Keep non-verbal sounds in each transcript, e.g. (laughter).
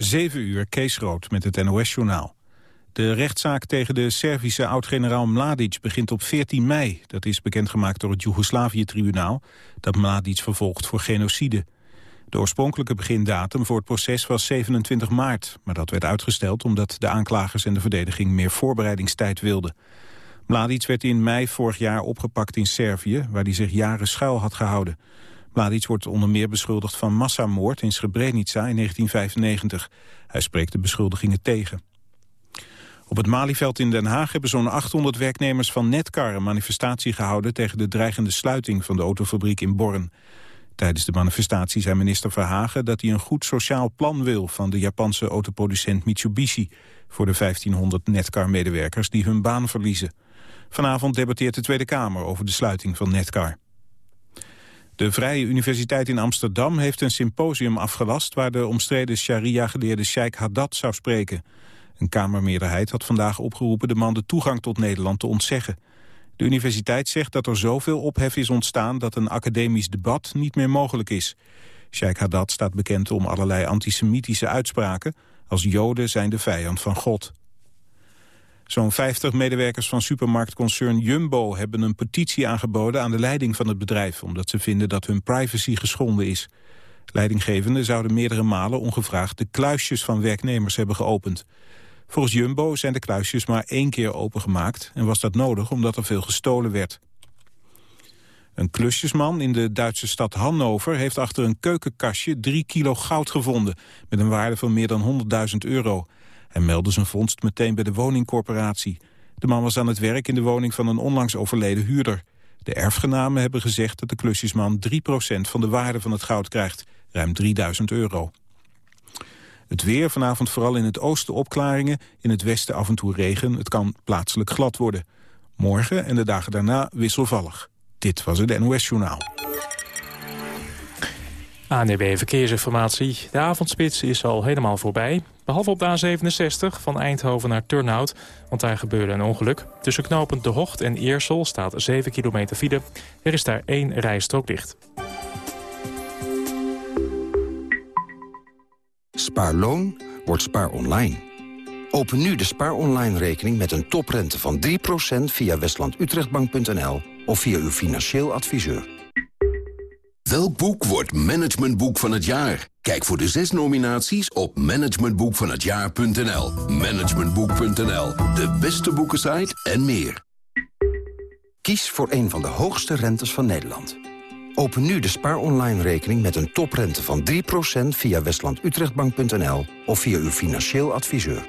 7 uur, Kees Rood met het NOS-journaal. De rechtszaak tegen de Servische oud-generaal Mladic begint op 14 mei. Dat is bekendgemaakt door het Joegoslavië-tribunaal... dat Mladic vervolgt voor genocide. De oorspronkelijke begindatum voor het proces was 27 maart... maar dat werd uitgesteld omdat de aanklagers en de verdediging... meer voorbereidingstijd wilden. Mladic werd in mei vorig jaar opgepakt in Servië... waar hij zich jaren schuil had gehouden. Mladic wordt onder meer beschuldigd van massamoord in Srebrenica in 1995. Hij spreekt de beschuldigingen tegen. Op het Malieveld in Den Haag hebben zo'n 800 werknemers van Netcar een manifestatie gehouden tegen de dreigende sluiting van de autofabriek in Born. Tijdens de manifestatie zei minister Verhagen dat hij een goed sociaal plan wil van de Japanse autoproducent Mitsubishi voor de 1500 Netcar-medewerkers die hun baan verliezen. Vanavond debatteert de Tweede Kamer over de sluiting van Netcar. De Vrije Universiteit in Amsterdam heeft een symposium afgelast... waar de omstreden sharia-geleerde Sheikh Haddad zou spreken. Een Kamermeerderheid had vandaag opgeroepen de man de toegang tot Nederland te ontzeggen. De universiteit zegt dat er zoveel ophef is ontstaan dat een academisch debat niet meer mogelijk is. Sheikh Haddad staat bekend om allerlei antisemitische uitspraken, als joden zijn de vijand van God. Zo'n 50 medewerkers van supermarktconcern Jumbo hebben een petitie aangeboden aan de leiding van het bedrijf, omdat ze vinden dat hun privacy geschonden is. Leidinggevenden zouden meerdere malen ongevraagd de kluisjes van werknemers hebben geopend. Volgens Jumbo zijn de kluisjes maar één keer opengemaakt... en was dat nodig omdat er veel gestolen werd. Een klusjesman in de Duitse stad Hannover heeft achter een keukenkastje drie kilo goud gevonden... met een waarde van meer dan 100.000 euro. Hij meldde zijn vondst meteen bij de woningcorporatie. De man was aan het werk in de woning van een onlangs overleden huurder. De erfgenamen hebben gezegd dat de klusjesman 3% van de waarde van het goud krijgt, ruim 3000 euro. Het weer, vanavond vooral in het oosten opklaringen. In het westen af en toe regen. Het kan plaatselijk glad worden. Morgen en de dagen daarna wisselvallig. Dit was het NOS Journaal. ANB Verkeersinformatie. De avondspits is al helemaal voorbij. Behalve op de A67 van Eindhoven naar Turnhout. Want daar gebeurde een ongeluk. Tussen knopend De Hocht en Eersel staat 7 kilometer file. Er is daar één rijstrook dicht. Spaarloon wordt spaar online. Open nu de spaar online rekening met een toprente van 3% via westlandutrechtbank.nl of via uw financieel adviseur. Welk boek wordt managementboek van het jaar? Kijk voor de zes nominaties op managementboekvanhetjaar.nl. Managementboek.nl, de beste boekensite en meer. Kies voor een van de hoogste rentes van Nederland. Open nu de Spaar Online rekening met een toprente van 3% via westlandutrechtbank.nl of via uw financieel adviseur.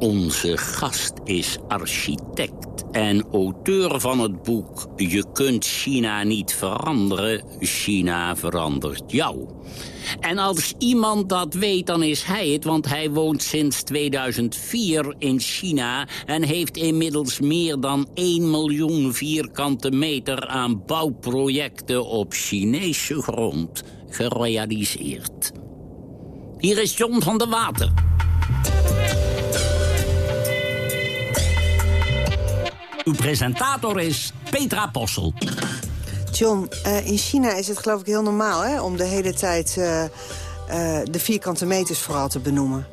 Onze gast is architect en auteur van het boek Je kunt China niet veranderen, China verandert jou. En als iemand dat weet, dan is hij het, want hij woont sinds 2004 in China... en heeft inmiddels meer dan 1 miljoen vierkante meter aan bouwprojecten op Chinese grond gerealiseerd. Hier is John van der Water. Uw presentator is Petra Possel. John, uh, in China is het geloof ik heel normaal hè, om de hele tijd uh, uh, de vierkante meters vooral te benoemen.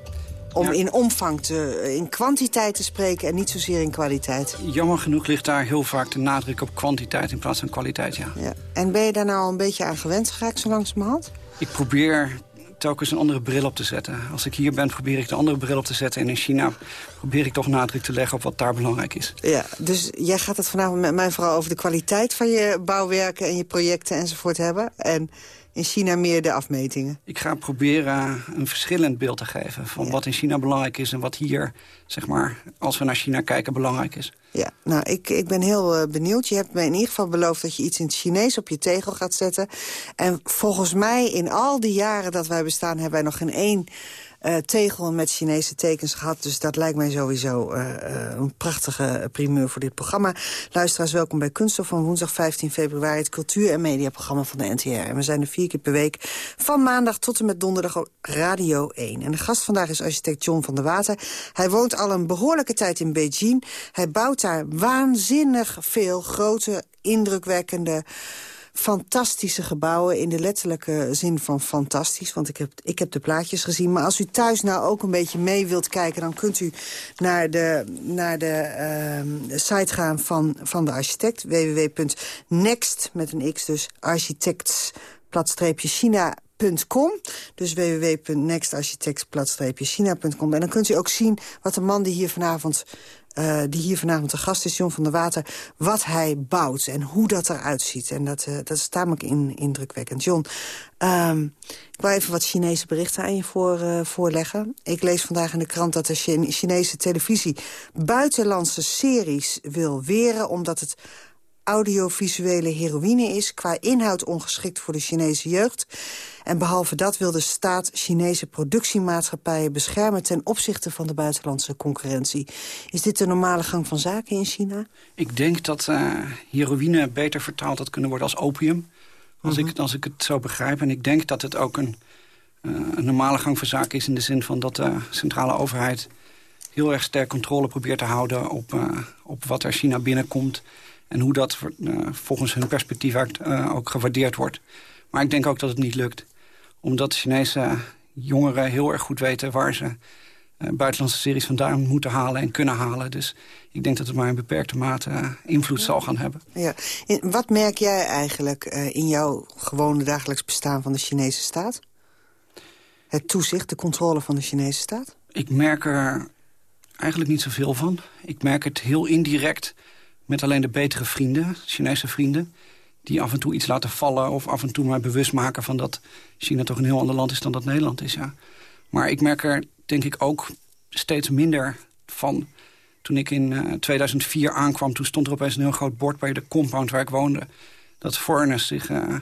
Om in omvang, te, in kwantiteit te spreken en niet zozeer in kwaliteit. Jammer genoeg ligt daar heel vaak de nadruk op kwantiteit in plaats van kwaliteit, ja. ja. En ben je daar nou een beetje aan gewend geraakt zo langzamerhand? Ik probeer telkens een andere bril op te zetten. Als ik hier ben, probeer ik de andere bril op te zetten. En in China probeer ik toch nadruk te leggen op wat daar belangrijk is. Ja, dus jij gaat het vanavond met mij vooral over de kwaliteit van je bouwwerken... en je projecten enzovoort hebben. En in China meer de afmetingen. Ik ga proberen een verschillend beeld te geven... van wat in China belangrijk is en wat hier, zeg maar, als we naar China kijken, belangrijk is. Ja, nou, ik, ik ben heel uh, benieuwd. Je hebt me in ieder geval beloofd dat je iets in het Chinees op je tegel gaat zetten. En volgens mij, in al die jaren dat wij bestaan... hebben wij nog geen één uh, tegel met Chinese tekens gehad. Dus dat lijkt mij sowieso uh, een prachtige primeur voor dit programma. Luisteraars, welkom bij Kunststof van woensdag 15 februari... het cultuur- en mediaprogramma van de NTR. En we zijn er vier keer per week van maandag tot en met donderdag op Radio 1. En de gast vandaag is architect John van der Water. Hij woont al een behoorlijke tijd in Beijing. Hij bouwt daar waanzinnig veel grote, indrukwekkende fantastische gebouwen in de letterlijke zin van fantastisch. Want ik heb, ik heb de plaatjes gezien. Maar als u thuis nou ook een beetje mee wilt kijken... dan kunt u naar de, naar de uh, site gaan van, van de architect. www.next, met een x dus, architects, platstreepje Dus www.nextarchitects-china.com. En dan kunt u ook zien wat de man die hier vanavond uh, die hier vanavond de gast is, John van der Water... wat hij bouwt en hoe dat eruit ziet. En dat, uh, dat is tamelijk in, indrukwekkend. John, um, ik wil even wat Chinese berichten aan je voor, uh, voorleggen. Ik lees vandaag in de krant dat de Chinese televisie... buitenlandse series wil weren... omdat het audiovisuele heroïne is... qua inhoud ongeschikt voor de Chinese jeugd. En behalve dat wil de staat Chinese productiemaatschappijen beschermen... ten opzichte van de buitenlandse concurrentie. Is dit de normale gang van zaken in China? Ik denk dat uh, heroïne beter vertaald had kunnen worden als opium. Als, ik, als ik het zo begrijp. En ik denk dat het ook een, uh, een normale gang van zaken is... in de zin van dat de centrale overheid heel erg sterk controle probeert te houden... op, uh, op wat er China binnenkomt en hoe dat uh, volgens hun perspectief uh, ook gewaardeerd wordt. Maar ik denk ook dat het niet lukt. Omdat Chinese jongeren heel erg goed weten... waar ze uh, buitenlandse series vandaan moeten halen en kunnen halen. Dus ik denk dat het maar in beperkte mate invloed ja. zal gaan hebben. Ja. En wat merk jij eigenlijk in jouw gewone dagelijks bestaan van de Chinese staat? Het toezicht, de controle van de Chinese staat? Ik merk er eigenlijk niet zoveel van. Ik merk het heel indirect met alleen de betere vrienden, Chinese vrienden... die af en toe iets laten vallen of af en toe maar bewust maken... van dat China toch een heel ander land is dan dat Nederland is. Ja. Maar ik merk er denk ik ook steeds minder van. Toen ik in uh, 2004 aankwam, toen stond er opeens een heel groot bord... bij de compound waar ik woonde, dat foreigners zich... Uh,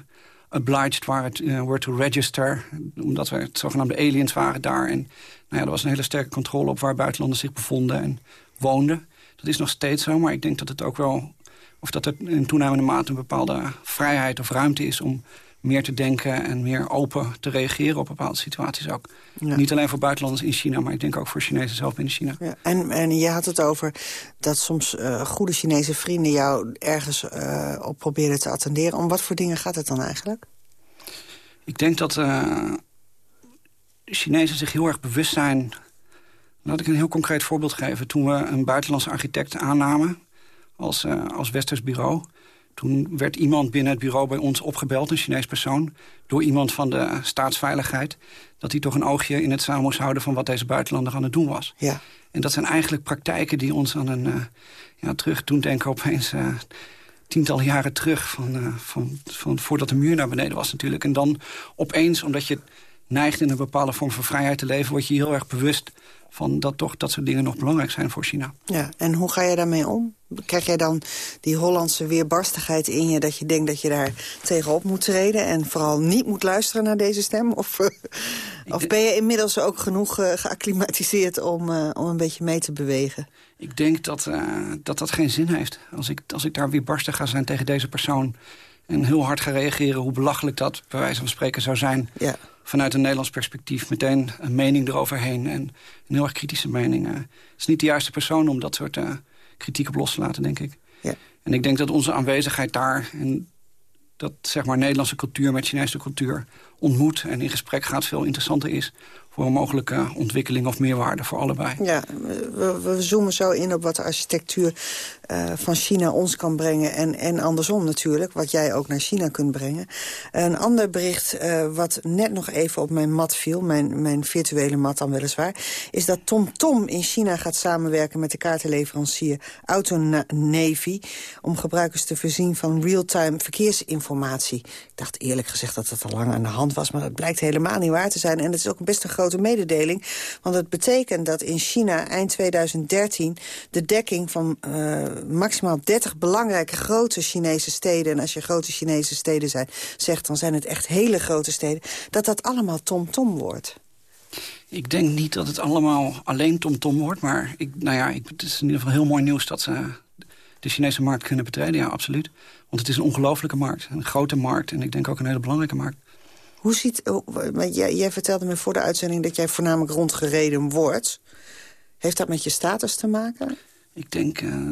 obliged waren uh, were to register, omdat we het zogenaamde aliens waren daar. En nou ja, er was een hele sterke controle op waar buitenlanders zich bevonden en woonden. Dat is nog steeds zo, maar ik denk dat het ook wel... of dat er in toenemende mate een bepaalde vrijheid of ruimte is... om meer te denken en meer open te reageren op bepaalde situaties ook. Ja. Niet alleen voor buitenlanders in China, maar ik denk ook voor Chinezen zelf binnen China. Ja, en, en je had het over dat soms uh, goede Chinese vrienden jou ergens uh, op probeerden te attenderen. Om wat voor dingen gaat het dan eigenlijk? Ik denk dat uh, Chinezen zich heel erg bewust zijn Laat ik een heel concreet voorbeeld geven. Toen we een buitenlandse architect aannamen als, uh, als westers bureau... toen werd iemand binnen het bureau bij ons opgebeld, een Chinees persoon... door iemand van de staatsveiligheid... dat hij toch een oogje in het zaal moest houden van wat deze buitenlander aan het doen was. Ja. En dat zijn eigenlijk praktijken die ons aan een... Uh, ja, terug toen denken opeens... Uh, tientallen jaren terug, van, van, van, voordat de muur naar beneden was natuurlijk. En dan opeens, omdat je neigt in een bepaalde vorm van vrijheid te leven... word je heel erg bewust van dat toch dat soort dingen nog belangrijk zijn voor China. Ja, en hoe ga je daarmee om? Krijg jij dan die Hollandse weerbarstigheid in je... dat je denkt dat je daar tegenop moet treden... en vooral niet moet luisteren naar deze stem? Of, of ben je inmiddels ook genoeg uh, geacclimatiseerd om, uh, om een beetje mee te bewegen? Ik denk dat, uh, dat dat geen zin heeft. Als ik, als ik daar weerbarstig ga zijn tegen deze persoon... en heel hard ga reageren, hoe belachelijk dat bij wijze van spreken zou zijn... Ja vanuit een Nederlands perspectief meteen een mening eroverheen. En een heel erg kritische mening. Het is niet de juiste persoon om dat soort uh, kritiek op los te laten, denk ik. Ja. En ik denk dat onze aanwezigheid daar... en dat zeg maar Nederlandse cultuur met Chinese cultuur ontmoet... en in gesprek gaat veel interessanter is voor een mogelijke ontwikkeling of meerwaarde voor allebei. Ja, we, we zoomen zo in op wat de architectuur uh, van China ons kan brengen... En, en andersom natuurlijk, wat jij ook naar China kunt brengen. Een ander bericht uh, wat net nog even op mijn mat viel... Mijn, mijn virtuele mat dan weliswaar... is dat TomTom Tom in China gaat samenwerken met de kaartenleverancier AutoNavy... om gebruikers te voorzien van real-time verkeersinformatie. Ik dacht eerlijk gezegd dat het al lang aan de hand was... maar dat blijkt helemaal niet waar te zijn. En het is ook best een grote mededeling. Want het betekent dat in China eind 2013 de dekking van... Uh, maximaal 30 belangrijke grote Chinese steden... en als je grote Chinese steden zijn, zegt, dan zijn het echt hele grote steden... dat dat allemaal TomTom -tom wordt. Ik denk niet dat het allemaal alleen TomTom wordt. Maar ik, nou ja, ik, het is in ieder geval heel mooi nieuws dat ze de Chinese markt kunnen betreden. Ja, absoluut. Want het is een ongelofelijke markt. Een grote markt en ik denk ook een hele belangrijke markt. Hoe ziet, jij, jij vertelde me voor de uitzending dat jij voornamelijk rondgereden wordt. Heeft dat met je status te maken? Ik denk, uh,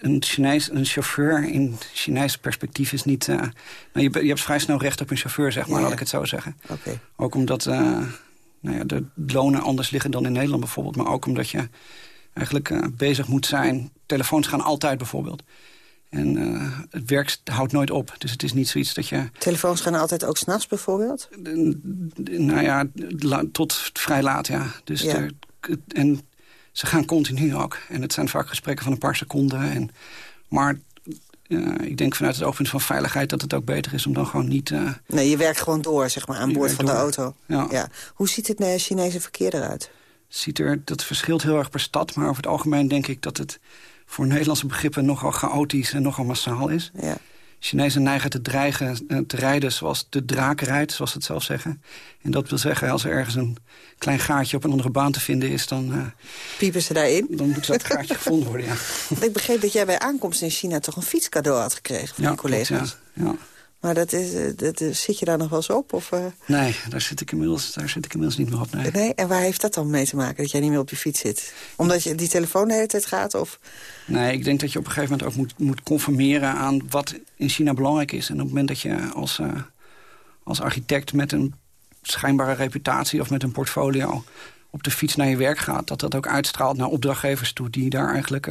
een, Chinees, een chauffeur in Chinese perspectief is niet... Uh, nou, je, je, hebt vrij snel recht op een chauffeur, zeg maar, ja, laat ik het zo zeggen. Okay. Ook omdat uh, nou ja, de lonen anders liggen dan in Nederland bijvoorbeeld. Maar ook omdat je eigenlijk bezig moet zijn. Telefoons gaan altijd bijvoorbeeld. En het werk houdt nooit op. Dus het is niet zoiets dat je... Telefoons gaan altijd ook s'nachts bijvoorbeeld? nou ja, tot vrij laat, ja. Dus ja. en ze gaan continu ook. En het zijn vaak gesprekken van een paar seconden. En, maar uh, ik denk vanuit het oogpunt van veiligheid... dat het ook beter is om dan gewoon niet... Uh, nee, je werkt gewoon door, zeg maar, aan boord van de auto. Ja. ja. Hoe ziet het Chinese verkeer eruit? Ziet er, dat verschilt heel erg per stad. Maar over het algemeen denk ik dat het voor Nederlandse begrippen... nogal chaotisch en nogal massaal is. Ja. Chinezen neigen te dreigen eh, te rijden zoals de draak rijdt, zoals ze het zelf zeggen. En dat wil zeggen, als er ergens een klein gaatje op een andere baan te vinden is... dan, uh, Piepen ze daarin? Dan moet dat gaatje (laughs) gevonden worden, ja. Ik begreep dat jij bij aankomst in China toch een fiets cadeau had gekregen van ja, je collega's. ja. ja. Maar dat is, eh, dat, zit je daar nog wel eens op? Of, uh... Nee, daar zit, ik inmiddels, daar zit ik inmiddels niet meer op. Nee. nee. En waar heeft dat dan mee te maken, dat jij niet meer op je fiets zit? Omdat je die telefoon de hele tijd gaat? Of... Nee, ik denk dat je op een gegeven moment ook moet, moet conformeren aan wat in China belangrijk is. En op het moment dat je als, uh, als architect met een schijnbare reputatie of met een portfolio op de fiets naar je werk gaat... dat dat ook uitstraalt naar opdrachtgevers toe die daar eigenlijk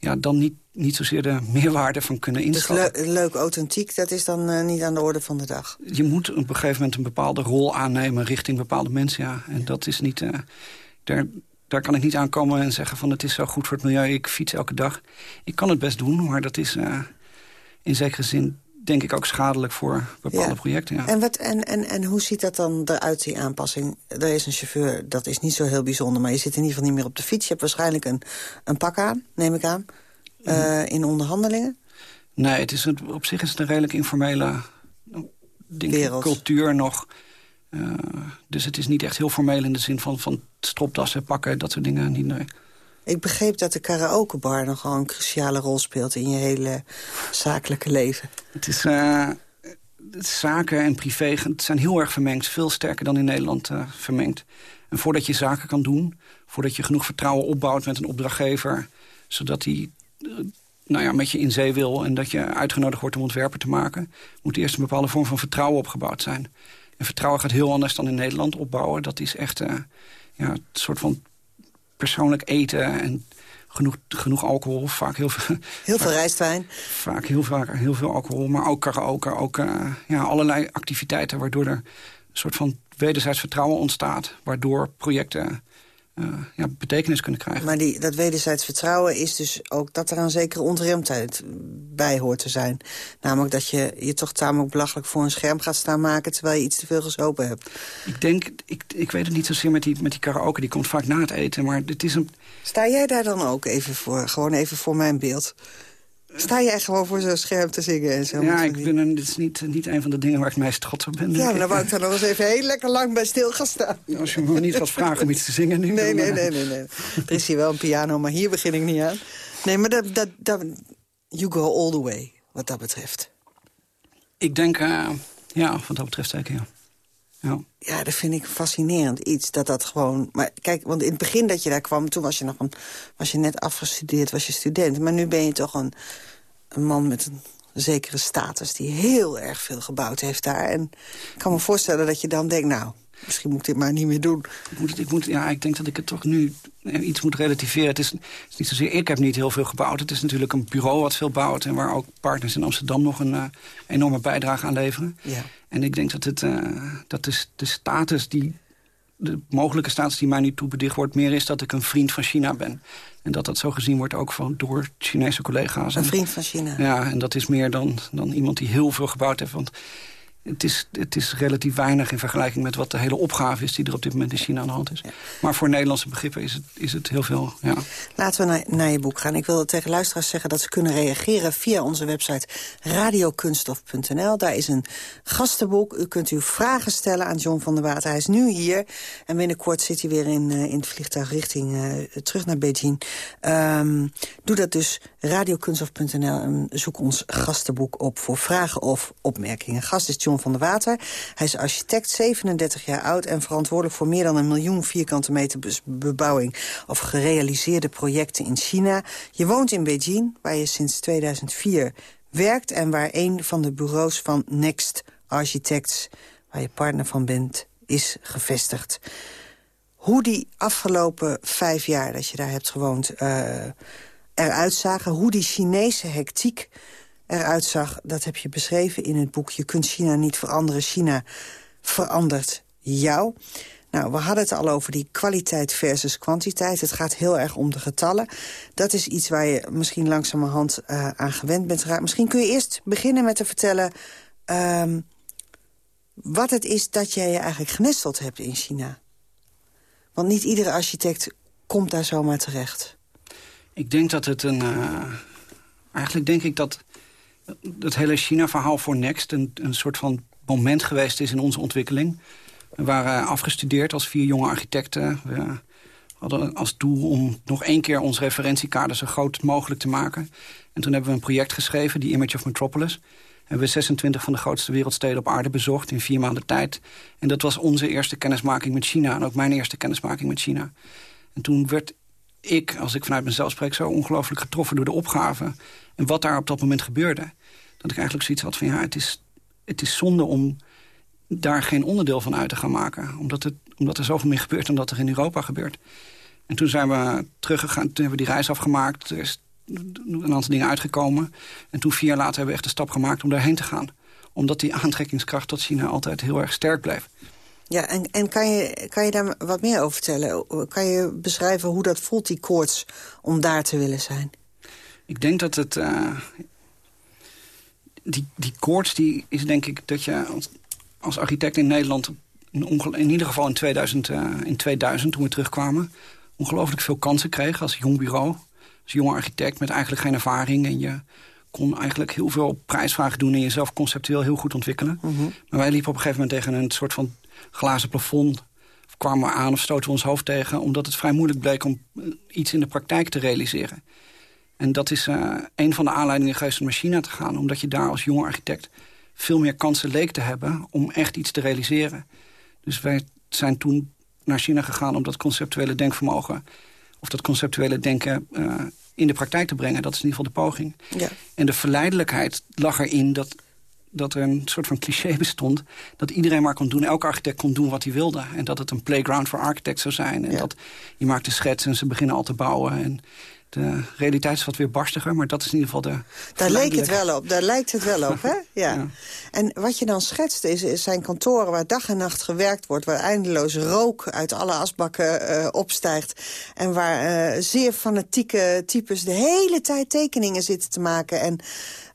ja, dan niet, niet zozeer de meerwaarde van kunnen dus inschatten. Dus leuk, authentiek, dat is dan uh, niet aan de orde van de dag? Je moet op een gegeven moment een bepaalde rol aannemen richting bepaalde mensen, ja. En dat is niet... Uh, daar, daar kan ik niet aankomen en zeggen van het is zo goed voor het milieu, ik fiets elke dag. Ik kan het best doen, maar dat is uh, in zekere zin denk ik ook schadelijk voor bepaalde projecten. Ja. En, wat, en, en, en hoe ziet dat dan eruit, die aanpassing? Er is een chauffeur, dat is niet zo heel bijzonder... maar je zit in ieder geval niet meer op de fiets. Je hebt waarschijnlijk een, een pak aan, neem ik aan, uh, in onderhandelingen. Nee, het is een, op zich is het een redelijk informele denk, cultuur nog. Uh, dus het is niet echt heel formeel in de zin van, van stropdassen pakken, dat soort dingen. Niet, nee. Ik begreep dat de karaokebar nogal een cruciale rol speelt... in je hele zakelijke leven. Het is... Uh, zaken en privé zijn heel erg vermengd. Veel sterker dan in Nederland uh, vermengd. En voordat je zaken kan doen... voordat je genoeg vertrouwen opbouwt met een opdrachtgever... zodat hij uh, nou ja, met je in zee wil... en dat je uitgenodigd wordt om ontwerpen te maken... moet eerst een bepaalde vorm van vertrouwen opgebouwd zijn. En vertrouwen gaat heel anders dan in Nederland opbouwen. Dat is echt ja, een soort van persoonlijk eten en genoeg, genoeg alcohol. Vaak heel veel, heel veel rijstwijn. Vaak heel, vaak heel veel alcohol, maar ook karaoke. Ook uh, ja, allerlei activiteiten waardoor er een soort van wederzijds vertrouwen ontstaat. Waardoor projecten uh, ja, betekenis kunnen krijgen. Maar die, dat wederzijds vertrouwen is dus ook dat er een zekere ontremdheid bij hoort te zijn. Namelijk dat je je toch tamelijk belachelijk voor een scherm gaat staan maken... terwijl je iets te veel gezopen hebt. Ik denk, ik, ik weet het niet zozeer met die, met die karaoke, die komt vaak na het eten. Maar het is een... Sta jij daar dan ook even voor, gewoon even voor mijn beeld? Sta jij gewoon voor zo'n scherm te zingen en zo? Ja, ik ben een, dit is niet, niet een van de dingen waar ik meest trots op ben. Ja, dan wou ik daar nog eens even heel lekker lang bij stil gaan staan. Als je me niet gaat vragen om iets te zingen nu. Nee, nee, nee, nee, nee. Er is hier wel een piano, maar hier begin ik niet aan. Nee, maar dat, dat, dat, you go all the way, wat dat betreft. Ik denk, uh, ja, wat dat betreft zeker, ja. Ja. ja, dat vind ik fascinerend iets. Dat dat gewoon. Maar kijk, want in het begin dat je daar kwam, toen was je nog een, was je net afgestudeerd, was je student. Maar nu ben je toch een, een man met een zekere status die heel erg veel gebouwd heeft daar. En ik kan me voorstellen dat je dan denkt, nou, misschien moet ik dit maar niet meer doen. Ik, moet, ik, moet, ja, ik denk dat ik het toch nu iets moet relativeren. Het is, het is, niet zozeer, ik heb niet heel veel gebouwd. Het is natuurlijk een bureau wat veel bouwt... en waar ook partners in Amsterdam nog een uh, enorme bijdrage aan leveren. Ja. En ik denk dat, het, uh, dat de, de status die... de mogelijke status die mij nu toebedicht wordt... meer is dat ik een vriend van China ben. En dat dat zo gezien wordt ook van, door Chinese collega's. Een vriend van China. Ja, en dat is meer dan, dan iemand die heel veel gebouwd heeft. Want het is, het is relatief weinig in vergelijking met wat de hele opgave is... die er op dit moment in China aan de hand is. Maar voor Nederlandse begrippen is het, is het heel veel. Ja. Laten we naar, naar je boek gaan. Ik wil tegen luisteraars zeggen dat ze kunnen reageren... via onze website radiokunstof.nl. Daar is een gastenboek. U kunt uw vragen stellen aan John van der Water. Hij is nu hier en binnenkort zit hij weer in, uh, in het vliegtuig richting uh, terug naar Beijing. Um, doe dat dus radiokunstof.nl en zoek ons gastenboek op voor vragen of opmerkingen. Gast is John van der Water. Hij is architect, 37 jaar oud... en verantwoordelijk voor meer dan een miljoen vierkante meter bebouwing... of gerealiseerde projecten in China. Je woont in Beijing, waar je sinds 2004 werkt... en waar een van de bureaus van Next Architects... waar je partner van bent, is gevestigd. Hoe die afgelopen vijf jaar dat je daar hebt gewoond... Uh, eruit zagen, hoe die Chinese hectiek eruit zag... dat heb je beschreven in het boek Je kunt China niet veranderen. China verandert jou. Nou, we hadden het al over die kwaliteit versus kwantiteit. Het gaat heel erg om de getallen. Dat is iets waar je misschien langzamerhand uh, aan gewend bent. Misschien kun je eerst beginnen met te vertellen... Um, wat het is dat jij je eigenlijk genesteld hebt in China. Want niet iedere architect komt daar zomaar terecht. Ik denk dat het een... Uh, eigenlijk denk ik dat het hele China-verhaal voor Next... Een, een soort van moment geweest is in onze ontwikkeling. We waren afgestudeerd als vier jonge architecten. We hadden als doel om nog één keer ons referentiekader zo groot mogelijk te maken. En toen hebben we een project geschreven, die Image of Metropolis. Hebben we 26 van de grootste wereldsteden op aarde bezocht in vier maanden tijd. En dat was onze eerste kennismaking met China. En ook mijn eerste kennismaking met China. En toen werd ik, als ik vanuit mezelf spreek... zo ongelooflijk getroffen door de opgave. En wat daar op dat moment gebeurde dat ik eigenlijk zoiets had van... ja, het is, het is zonde om daar geen onderdeel van uit te gaan maken. Omdat, het, omdat er zoveel meer gebeurt dan dat er in Europa gebeurt. En toen zijn we teruggegaan, toen hebben we die reis afgemaakt. Er is een aantal dingen uitgekomen. En toen vier jaar later hebben we echt de stap gemaakt om daarheen te gaan. Omdat die aantrekkingskracht tot China altijd heel erg sterk bleef. Ja, en, en kan, je, kan je daar wat meer over vertellen? Kan je beschrijven hoe dat voelt, die koorts, om daar te willen zijn? Ik denk dat het... Uh, die, die koorts die is denk ik dat je als, als architect in Nederland... in ieder geval in 2000, uh, eh, in 2000, toen we terugkwamen... ongelooflijk veel kansen kreeg als jong bureau. Als jonge architect met eigenlijk geen ervaring. En je kon eigenlijk heel veel prijsvragen doen... en jezelf conceptueel heel goed ontwikkelen. Mhm. Maar wij liepen op een gegeven moment tegen een soort van glazen plafond... Kwamen we aan of stoten we ons hoofd tegen... omdat het vrij moeilijk bleek om eh, iets in de praktijk te realiseren. En dat is uh, een van de aanleidingen geweest om naar China te gaan. Omdat je daar als jonge architect veel meer kansen leek te hebben... om echt iets te realiseren. Dus wij zijn toen naar China gegaan om dat conceptuele denkvermogen... of dat conceptuele denken uh, in de praktijk te brengen. Dat is in ieder geval de poging. Ja. En de verleidelijkheid lag erin dat, dat er een soort van cliché bestond... dat iedereen maar kon doen, elke architect kon doen wat hij wilde. En dat het een playground voor architects zou zijn. En dat je maakt de schets en ze beginnen al te bouwen... En, de realiteit is wat weer barstiger, maar dat is in ieder geval de... Daar lijkt het wel op, daar lijkt het wel op, hè? (laughs) Ja. En wat je dan schetst is, is zijn kantoren waar dag en nacht gewerkt wordt... waar eindeloos rook uit alle asbakken uh, opstijgt... en waar uh, zeer fanatieke types de hele tijd tekeningen zitten te maken... en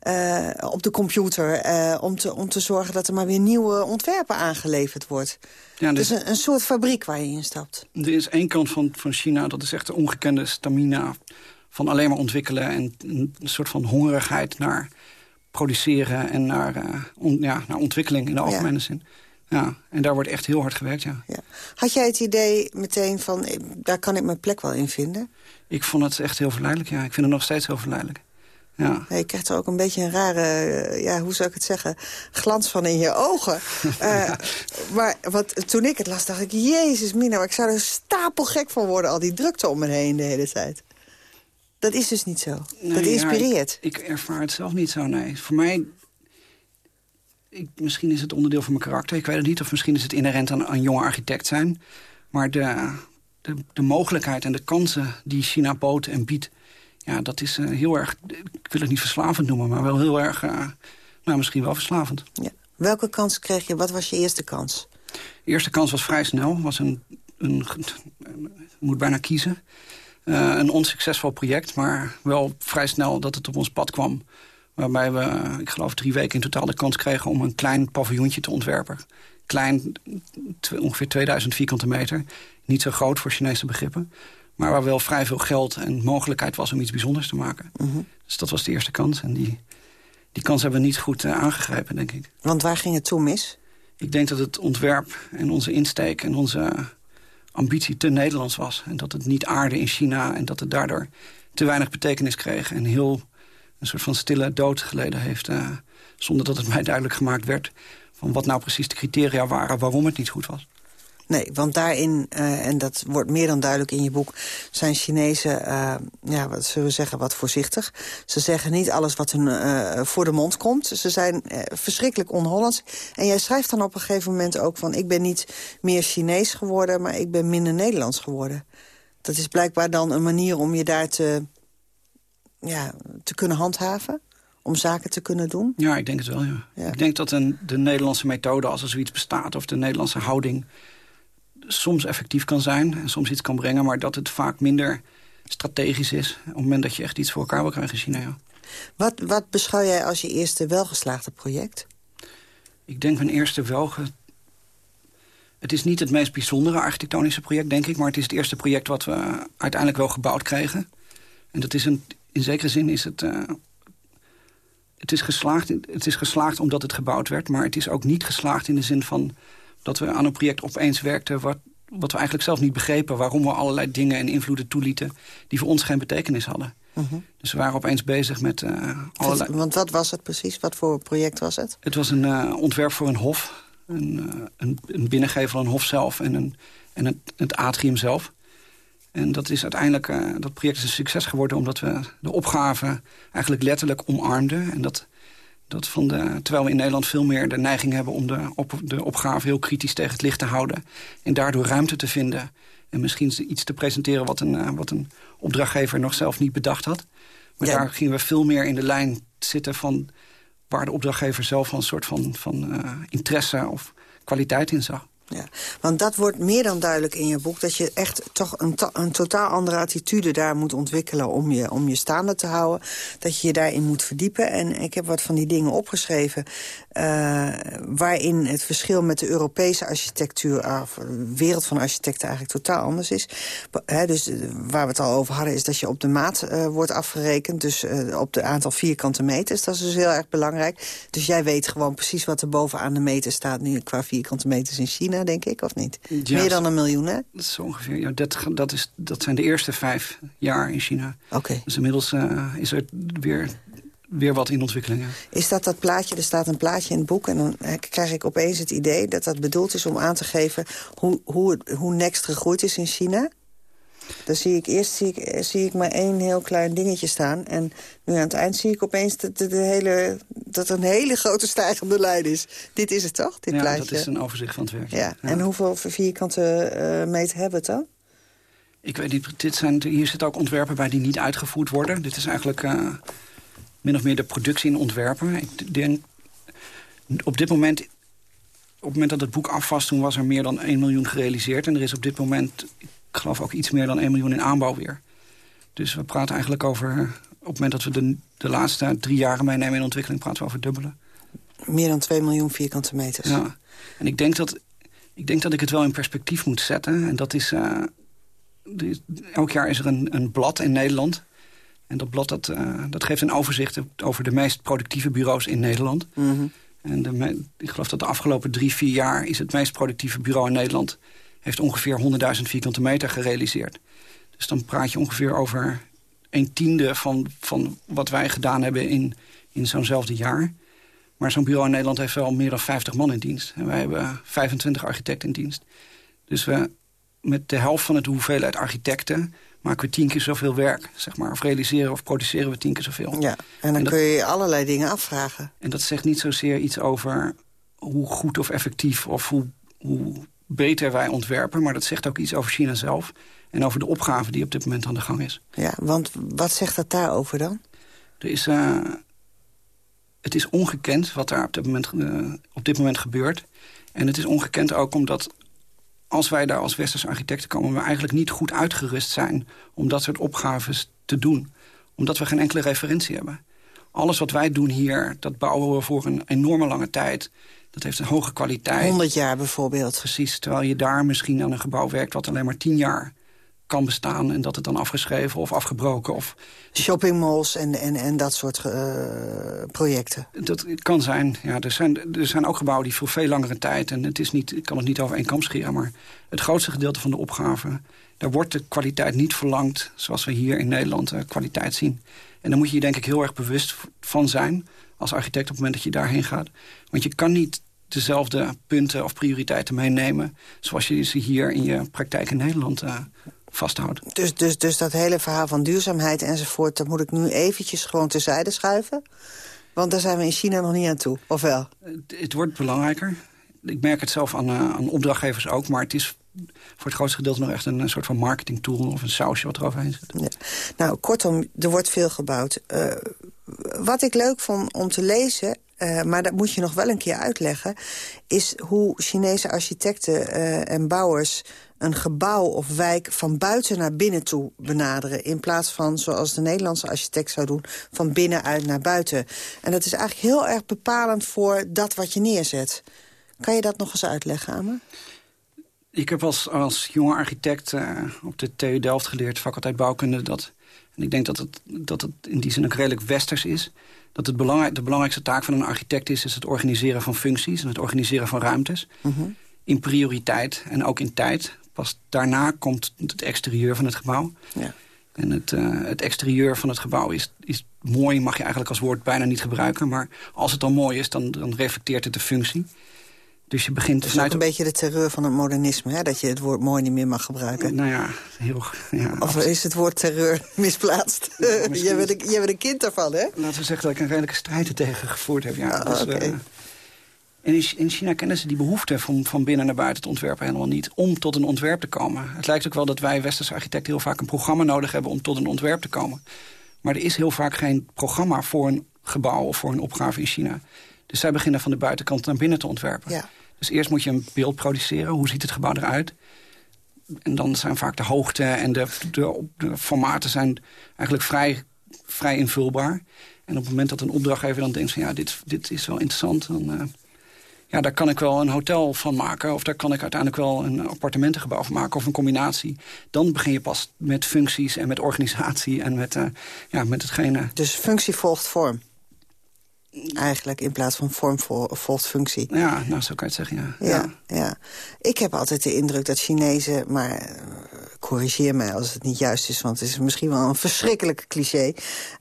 uh, op de computer om, te, om te zorgen dat er maar weer nieuwe ontwerpen aangeleverd wordt. Ja, dus, een, een, soort fabriek waar je in stapt. Er is één kant van, van China, dat is echt de ongekende stamina van alleen maar ontwikkelen... en een soort van hongerigheid naar produceren en naar, uh, ja, naar ontwikkeling in de algemene zin. Ja, en daar wordt echt heel hard gewerkt, ja. ja. Had jij het idee meteen van, eh, daar kan ik mijn plek wel in vinden? Ik vond het echt heel verleidelijk, ja. Ik vind het nog steeds heel verleidelijk. Ja. Je krijgt er ook een beetje een rare, eh, ja, hoe zou ik het zeggen, glans van in je ogen. uh, (laughs) maar wat, toen ik het las, dacht ik, jezus mina, maar ik zou er stapelgek van worden, al die drukte om me heen de hele tijd. Dat is dus niet zo. dat inspireert. ik, ik, ervaar het zelf niet zo, nee. Voor mij, ik, misschien is het onderdeel van mijn karakter. Ik weet het niet, of misschien is het inherent aan een jonge architect zijn. Maar de, de, de mogelijkheid en de kansen die China bood en biedt ja, dat is uh, heel erg, ik wil het niet verslavend noemen... maar wel heel erg, uh, nou, misschien wel verslavend. Ja. Welke kans kreeg je? Wat was je eerste kans? De eerste kans was vrij snel. Was een, een, een moet bijna kiezen. Uh, een onsuccesvol project, maar wel vrij snel dat het op ons pad kwam... Waarbij we, ik geloof, drie weken in totaal de kans kregen... om een klein paviljoentje te ontwerpen. Klein, ongeveer 2000 vierkante meter. Niet zo groot voor Chinese begrippen. Maar waar wel vrij veel geld en mogelijkheid was om iets bijzonders te maken. Mhm. Dus dat was de eerste kans. En die, die kans hebben we niet goed uh, aangegrepen, denk ik. Want waar ging het toen mis? Ik denk dat het ontwerp en onze insteek en onze ambitie te Nederlands was. En dat het niet aarde in China en dat het daardoor te weinig betekenis kreeg. En heel een soort van stille dood geleden heeft. Uh, zonder dat het (laughs) mij duidelijk gemaakt werd van wat nou precies de criteria waren waarom het niet goed was. Nee, want daarin, uh, en dat wordt meer dan duidelijk in je boek... zijn Chinezen, uh, ja, wat zullen we zeggen, wat voorzichtig. Ze zeggen niet alles wat hun uh, voor de mond komt. Ze zijn verschrikkelijk on-Hollands. En jij schrijft dan op een gegeven moment ook van... ik ben niet meer Chinees geworden, maar ik ben minder Nederlands geworden. Dat is blijkbaar dan een manier om je daar te, ja, te kunnen handhaven? om zaken te kunnen doen? Ja, ik denk het wel, ja. ja. Ik denk dat een, de Nederlandse methode, als er zoiets bestaat... of de Nederlandse houding soms effectief kan zijn en soms iets kan brengen... maar dat het vaak minder strategisch is... op het moment dat je echt iets voor elkaar wil krijgen in China. Ja. Wat, wat beschouw jij als je eerste welgeslaagde project? Ik denk mijn eerste welge... Het is niet het meest bijzondere architectonische project, denk ik... maar het is het eerste project wat we uiteindelijk wel gebouwd kregen. En dat is een, in zekere zin is het... Uh, het is, geslaagd, het is geslaagd omdat het gebouwd werd... maar het is ook niet geslaagd in de zin van dat we aan een project opeens werkten... Wat, wat we eigenlijk zelf niet begrepen... waarom we allerlei dingen en invloeden toelieten... die voor ons geen betekenis hadden. Uh -huh. Dus we waren opeens bezig met uh, allerlei... Want wat was het precies? Wat voor project was het? Het was een uh, ontwerp voor een hof. Een, uh, een, een binnengevel, een hof zelf en, een, en het, het atrium zelf. En dat is uiteindelijk, dat project is een succes geworden... omdat we de opgave eigenlijk letterlijk omarmden. En dat dat van de, terwijl we in Nederland veel meer de neiging hebben... om de, op, de opgave heel kritisch tegen het licht te houden... en daardoor ruimte te vinden... en misschien iets te presenteren wat een, uh, wat een opdrachtgever nog zelf niet bedacht had. Maar ja. daar gingen we veel meer in de lijn zitten van... waar de opdrachtgever zelf een soort van, van uh, interesse of kwaliteit in zag. Ja, want dat wordt meer dan duidelijk in je boek... dat je echt toch een, een totaal andere attitude daar moet ontwikkelen... Om je, om je staande te houden, dat je je daarin moet verdiepen. En ik heb wat van die dingen opgeschreven... Uh, waarin het verschil met de Europese architectuur... of de wereld van architecten eigenlijk totaal anders is. Dus waar we het al over hadden, is dat je op de maat wordt afgerekend. Dus op het aantal vierkante meters, dat is dus heel erg belangrijk. Dus jij weet gewoon precies wat er bovenaan de meter staat... nu qua vierkante meters in China denk ik, of niet? Ja, Meer dan een miljoen, hè? Dat is ongeveer, ja, dat, dat, is, dat zijn de eerste vijf jaar in China. Oké. Okay. Dus inmiddels uh, is er weer, weer wat in ontwikkeling. Ja. Is dat dat plaatje, er staat een plaatje in het boek... en dan krijg ik opeens het idee dat dat bedoeld is om aan te geven... hoe, hoe, hoe Next gegroeid is in China... Dan zie ik eerst zie ik, zie ik maar één heel klein dingetje staan. En nu aan het eind zie ik opeens dat, de, de hele, dat er een hele grote stijgende lijn is. Dit is het toch, dit ja, plaatje? dat is een overzicht van het werk. Ja. ja. En hoeveel vierkante uh, meter hebben we het dan? Ik weet niet, dit zijn, hier zitten ook ontwerpen bij die niet uitgevoerd worden. Dit is eigenlijk uh, min of meer de productie in ontwerpen. Ik denk, op dit moment op het moment dat het boek af was, toen was er meer dan 1 miljoen gerealiseerd. En er is op dit moment, ik geloof ook iets meer dan 1 miljoen in aanbouw weer. Dus we praten eigenlijk over, op het moment dat we de, de laatste drie jaren meenemen in ontwikkeling, praten we over dubbelen. Meer dan 2 miljoen vierkante meters. Ja, en ik denk dat ik, denk dat ik het wel in perspectief moet zetten. En dat is, uh, de, elk jaar is er een, een blad in Nederland. En dat blad dat, uh, dat geeft een overzicht over de meest productieve bureaus in Nederland. Mm -hmm. En de, ik geloof dat de afgelopen drie, vier jaar... is het meest productieve bureau in Nederland... heeft ongeveer 100.000 vierkante meter gerealiseerd. Dus dan praat je ongeveer over een tiende van, van wat wij gedaan hebben in, in zo'nzelfde jaar. Maar zo'n bureau in Nederland heeft wel meer dan 50 man in dienst. En wij hebben 25 architecten in dienst. Dus we, met de helft van het hoeveelheid architecten maken we tien keer zoveel werk, zeg maar. Of realiseren of produceren we tien keer zoveel. Ja, en dan, en dat, kun je allerlei dingen afvragen. En dat zegt niet zozeer iets over hoe goed of effectief... of hoe, hoe beter wij ontwerpen, maar dat zegt ook iets over China zelf... en over de opgave die op dit moment aan de gang is. Ja, want wat zegt dat daarover dan? Er is, uh, het is ongekend wat daar op dit, moment, uh, op dit moment gebeurt. En het is ongekend ook omdat als wij daar als westerse architecten komen... we eigenlijk niet goed uitgerust zijn om dat soort opgaves te doen. Omdat we geen enkele referentie hebben. Alles wat wij doen hier, dat bouwen we voor een enorme lange tijd. Dat heeft een hoge kwaliteit. 100 jaar bijvoorbeeld. Precies, terwijl je daar misschien aan een gebouw werkt... wat alleen maar 10 jaar kan bestaan en dat het dan afgeschreven of afgebroken. Of... Shoppingmalls en, en, en dat soort uh, projecten. Dat kan zijn. Ja, er, zijn, er zijn ook gebouwen die voor veel langere tijd... en het is niet, ik kan het niet over één kam scheren... maar het grootste gedeelte van de opgave... daar wordt de kwaliteit niet verlangd zoals we hier in Nederland uh, kwaliteit zien. En daar moet je je denk ik heel erg bewust van zijn... als architect op het moment dat je daarheen gaat. Want je kan niet dezelfde punten of prioriteiten meenemen... zoals je ze hier in je praktijk in Nederland uh, vasthoudt. Dus, dus, dus dat hele verhaal van duurzaamheid enzovoort... dat moet ik nu eventjes gewoon terzijde schuiven? Want daar zijn we in China nog niet aan toe, of wel? Het, het wordt belangrijker. Ik merk het zelf aan, uh, aan opdrachtgevers ook, maar het is voor het grootste gedeelte nog echt een, soort van marketing tool of een sausje wat er overheen zit. Ja. Nou, kortom, er wordt veel gebouwd. Uh, wat ik leuk vond om te lezen, uh, maar dat moet je nog wel een keer uitleggen... is hoe Chinese architecten uh, en bouwers een gebouw of wijk van buiten naar binnen toe benaderen. In plaats van, zoals de Nederlandse architect zou doen, van binnenuit naar buiten. En dat is eigenlijk heel erg bepalend voor dat wat je neerzet. Kan je dat nog eens uitleggen me? Ik heb als, als jonge architect uh, op de TU Delft geleerd, faculteit bouwkunde, dat... En ik denk dat het, dat het in die zin ook redelijk westers is. Dat het belangrijk, de belangrijkste taak van een architect is... is het organiseren van functies en het organiseren van ruimtes. Mm -hmm. In prioriteit en ook in tijd. Pas daarna komt het exterieur van het gebouw. Ja. En het, uh, het exterieur van het gebouw is, is mooi, mag je eigenlijk als woord bijna niet gebruiken. Maar als het dan mooi is, dan, dan reflecteert het de functie. Dus je begint Het is ook een beetje de terreur van het modernisme, hè? dat je het woord mooi niet meer mag gebruiken. Nou ja, heel... Ja, of is het woord terreur (laughs) misplaatst? Ja, (laughs) jij, bent een, jij bent een kind daarvan, hè? Laten we zeggen dat ik een redelijke strijd er tegen gevoerd heb. Ja, oh, dus, okay. uh, en in China kennen ze die behoefte van, van binnen naar buiten te ontwerpen helemaal niet. Om tot een ontwerp te komen. Het lijkt ook wel dat wij westerse architecten heel vaak een programma nodig hebben om tot een ontwerp te komen. Maar er is heel vaak geen programma voor een gebouw of voor een opgave in China. Dus zij beginnen van de buitenkant naar binnen te ontwerpen. Ja. Dus eerst moet je een beeld produceren. Hoe ziet het gebouw eruit? En dan zijn vaak de hoogte en de, de, de formaten zijn eigenlijk vrij, vrij invulbaar. En op het moment dat een opdrachtgever dan denkt van ja, dit, dit is wel interessant... dan uh, ja, daar kan ik wel een hotel van maken. Of daar kan ik uiteindelijk wel een appartementengebouw van maken. Of een combinatie. Dan begin je pas met functies en met organisatie en met, uh, ja, met hetgene... Dus functie volgt vorm? Eigenlijk in plaats van vorm volgt functie. Ja, nou zo kan je het zeggen, ja. ja. Ja, Ik heb altijd de indruk dat Chinezen, maar uh, corrigeer mij als het niet juist is... want het is misschien wel een verschrikkelijke cliché...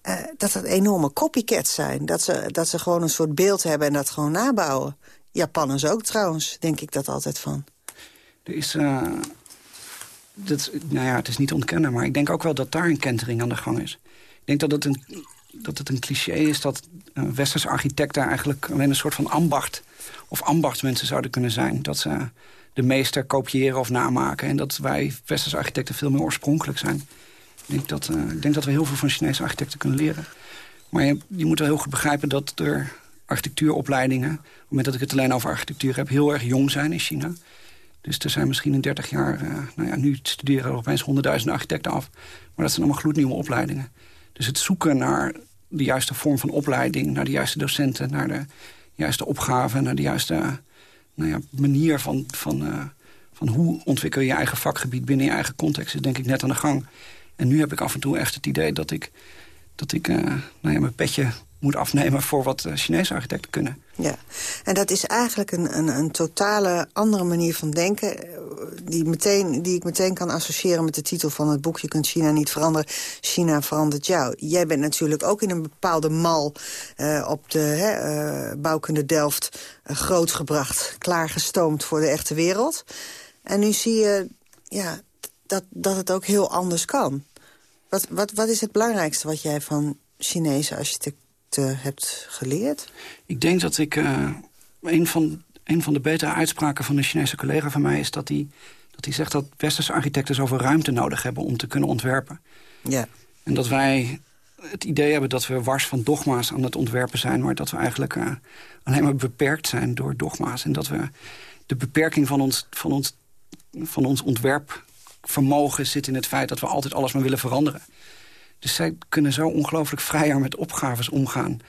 Uh, dat het enorme copycats zijn. Dat ze, dat ze gewoon een soort beeld hebben en dat gewoon nabouwen. Japanners ook trouwens, denk ik dat altijd van. Er is... Uh, dat, nou ja, het is niet ontkennen, maar ik denk ook wel dat daar een kentering aan de gang is. Ik denk dat het een, dat het een cliché is dat westerse architecten eigenlijk alleen een soort van ambacht of ambachtsmensen zouden kunnen zijn. Dat ze de meester kopiëren of namaken. En dat wij westerse architecten veel meer oorspronkelijk zijn. Ik denk dat, uh, ik denk dat we heel veel van Chinese architecten kunnen leren. Maar je, je moet wel heel goed begrijpen dat er architectuuropleidingen... op het moment dat ik het alleen over architectuur heb... heel erg jong zijn in China. Dus er zijn misschien in 30 jaar... Uh, nou ja, nu studeren er opeens honderdduizenden architecten af. Maar dat zijn allemaal gloednieuwe opleidingen. Dus het zoeken naar de juiste vorm van opleiding... naar de juiste docenten, naar de juiste opgaven... naar de juiste nou ja, manier van, van, uh, van hoe ontwikkel je je eigen vakgebied... binnen je eigen context, is denk ik net aan de gang. En nu heb ik af en toe echt het idee dat ik, dat ik uh, nou ja, mijn petje moet afnemen voor wat Chinese architecten kunnen. Ja, en dat is eigenlijk een, een, een totale andere manier van denken... Die, meteen, die ik meteen kan associëren met de titel van het boek... Je kunt China niet veranderen, China verandert jou. Jij bent natuurlijk ook in een bepaalde mal uh, op de hè, bouwkunde Delft... Grootgebracht, klaargestoomd voor de echte wereld. En nu zie je ja, dat, dat het ook heel anders kan. Wat, wat, wat is het belangrijkste wat jij van Chinese architectuur hebt geleerd? Ik denk dat ik... Uh, een, van, een van de betere uitspraken van een Chinese collega van mij... is dat hij dat hij zegt dat westerse architecten zoveel ruimte nodig hebben... om te kunnen ontwerpen. Ja. En dat wij het idee hebben dat we wars van dogma's aan het ontwerpen zijn... maar dat we eigenlijk uh, alleen maar beperkt zijn door dogma's. En dat we de beperking van ons, van ons, van ons ontwerpvermogen zit in het feit... dat we altijd alles maar willen veranderen. Dus zij kunnen zo ongelooflijk vrijer met opgaves omgaan.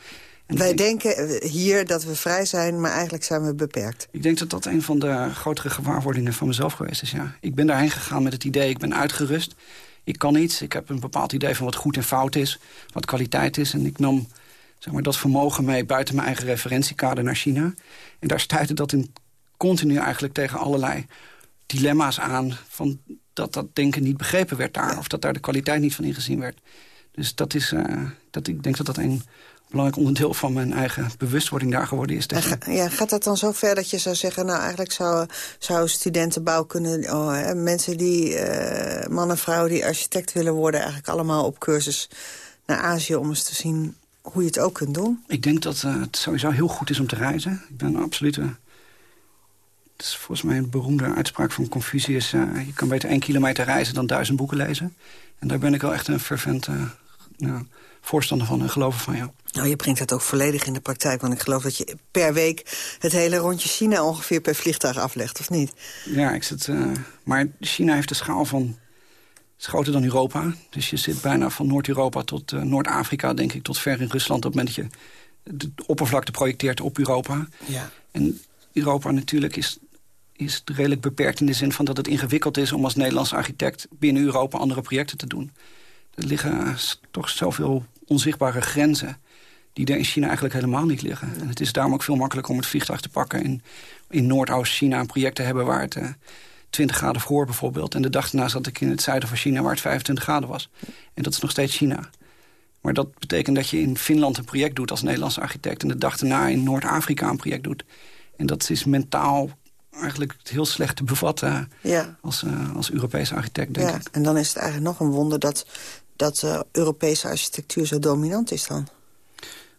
En Wij denken hier dat we vrij zijn, maar eigenlijk zijn we beperkt. Ik denk dat dat een van de grotere gewaarwordingen van mezelf geweest is. Ja. Ik ben daarheen gegaan met het idee, ik ben uitgerust. Ik kan iets, ik heb een bepaald idee van wat goed en fout is. Wat kwaliteit is. En ik nam zeg maar, dat vermogen mee buiten mijn eigen referentiekader naar China. En daar stuitte dat in continu eigenlijk tegen allerlei dilemma's aan... Van dat dat denken niet begrepen werd daar. Of dat daar de kwaliteit niet van ingezien werd. Dus dat is, uh, dat, ik denk dat dat een belangrijk onderdeel van mijn eigen bewustwording daar geworden is. ja, gaat dat dan zo ver dat je zou zeggen... nou, eigenlijk zou, zou studentenbouw kunnen... Oh, mensen die, uh, man en vrouw die architect willen worden... eigenlijk allemaal op cursus naar Azië om eens te zien hoe je het ook kunt doen? Ik denk dat uh, het sowieso heel goed is om te reizen. Ik ben absoluut... Uh, het is volgens mij een beroemde uitspraak van Confucius. Uh, je kan beter één kilometer reizen dan duizend boeken lezen. En daar ben ik wel echt een fervent nou, voorstander van en geloven van jou. Nou, je brengt dat ook volledig in de praktijk. Want ik geloof dat je per week het hele rondje China ongeveer per vliegtuig aflegt, of niet? Ja, ik zit, maar China heeft de schaal van is groter dan Europa. Dus je zit bijna van Noord-Europa tot uh, Noord-Afrika, denk ik, tot ver in Rusland. Op het moment dat je de oppervlakte projecteert op Europa. Ja. En Europa natuurlijk is, is redelijk beperkt in de zin van dat het ingewikkeld is... om als Nederlands architect binnen Europa andere projecten te doen. Er liggen toch zoveel onzichtbare grenzen die er in China eigenlijk helemaal niet liggen. En het is daarom ook veel makkelijker om het vliegtuig te pakken... en in Noordoost-China een project te hebben waar het... Uh, 20 graden voor bijvoorbeeld. En de dag daarna zat ik in het zuiden van China waar het 25 graden was. En dat is nog steeds China. Maar dat betekent dat je in Finland een project doet als Nederlandse architect... en de dag daarna in Noord-Afrika een project doet. En dat is mentaal eigenlijk heel slecht te bevatten ja. als, uh, als Europese architect, denk ja. ik. En dan is het eigenlijk nog een wonder dat, dat uh, Europese architectuur zo dominant is dan.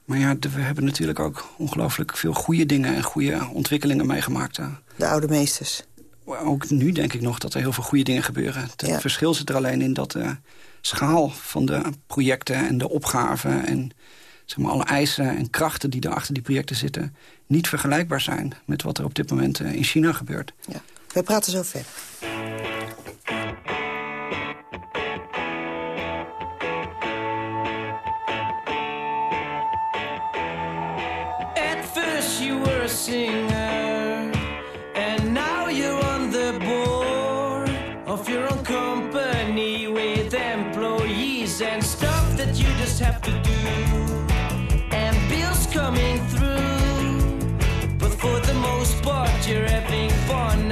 Maar ja, we hebben natuurlijk ook ongelooflijk veel goede dingen... en goede ontwikkelingen meegemaakt. De oude meesters ook nu denk ik nog dat er heel veel goede dingen gebeuren. Het verschil zit er alleen in dat de schaal van de projecten en de opgaven... en zeg maar, alle eisen en krachten die er achter die projecten zitten... Niet vergelijkbaar zijn met wat er op dit moment eh, in China gebeurt. Ja, wij praten zo verder. At first you were a singer. And now you're on the board of your own company with employees and stuff that you just have to do. fun.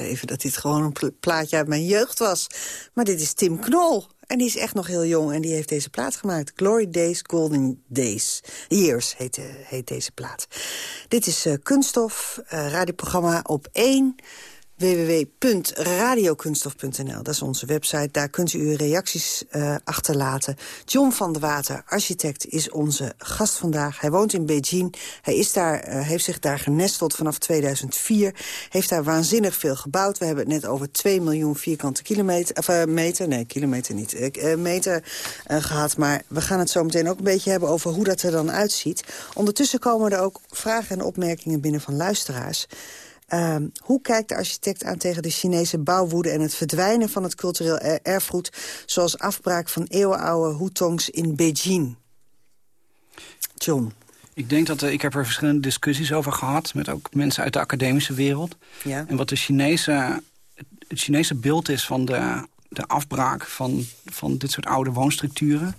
Even dat dit gewoon een plaatje uit mijn jeugd was. Maar dit is Tim Knol. En die is echt nog heel jong en die heeft deze plaat gemaakt. Glory Days, Golden Days. Years heet, uh, heet deze plaat. Dit is uh, Kunststof, uh, radioprogramma op 1 www.radiokunstof.nl. Dat is onze website. Daar kunt u uw reacties uh, achterlaten. John van der Water, architect, is onze gast vandaag. Hij woont in Beijing. Hij is daar, uh, heeft zich daar genesteld vanaf 2004. Heeft daar waanzinnig veel gebouwd. We hebben het net over 2 miljoen vierkante kilometer... Of, uh, meter, nee, kilometer niet. meter gehad. Maar we gaan het zo meteen ook een beetje hebben over hoe dat er dan uitziet. Ondertussen komen er ook vragen en opmerkingen binnen van luisteraars. Uh, hoe kijkt de architect aan tegen de Chinese bouwwoede... en het verdwijnen van het cultureel erfgoed... zoals afbraak van eeuwenoude Hutongs in Beijing? John. Ik denk dat uh, ik heb er verschillende discussies over gehad... met ook mensen uit de academische wereld. Ja. En wat de Chinese, het Chinese beeld is van de, de afbraak van, van dit soort oude woonstructuren...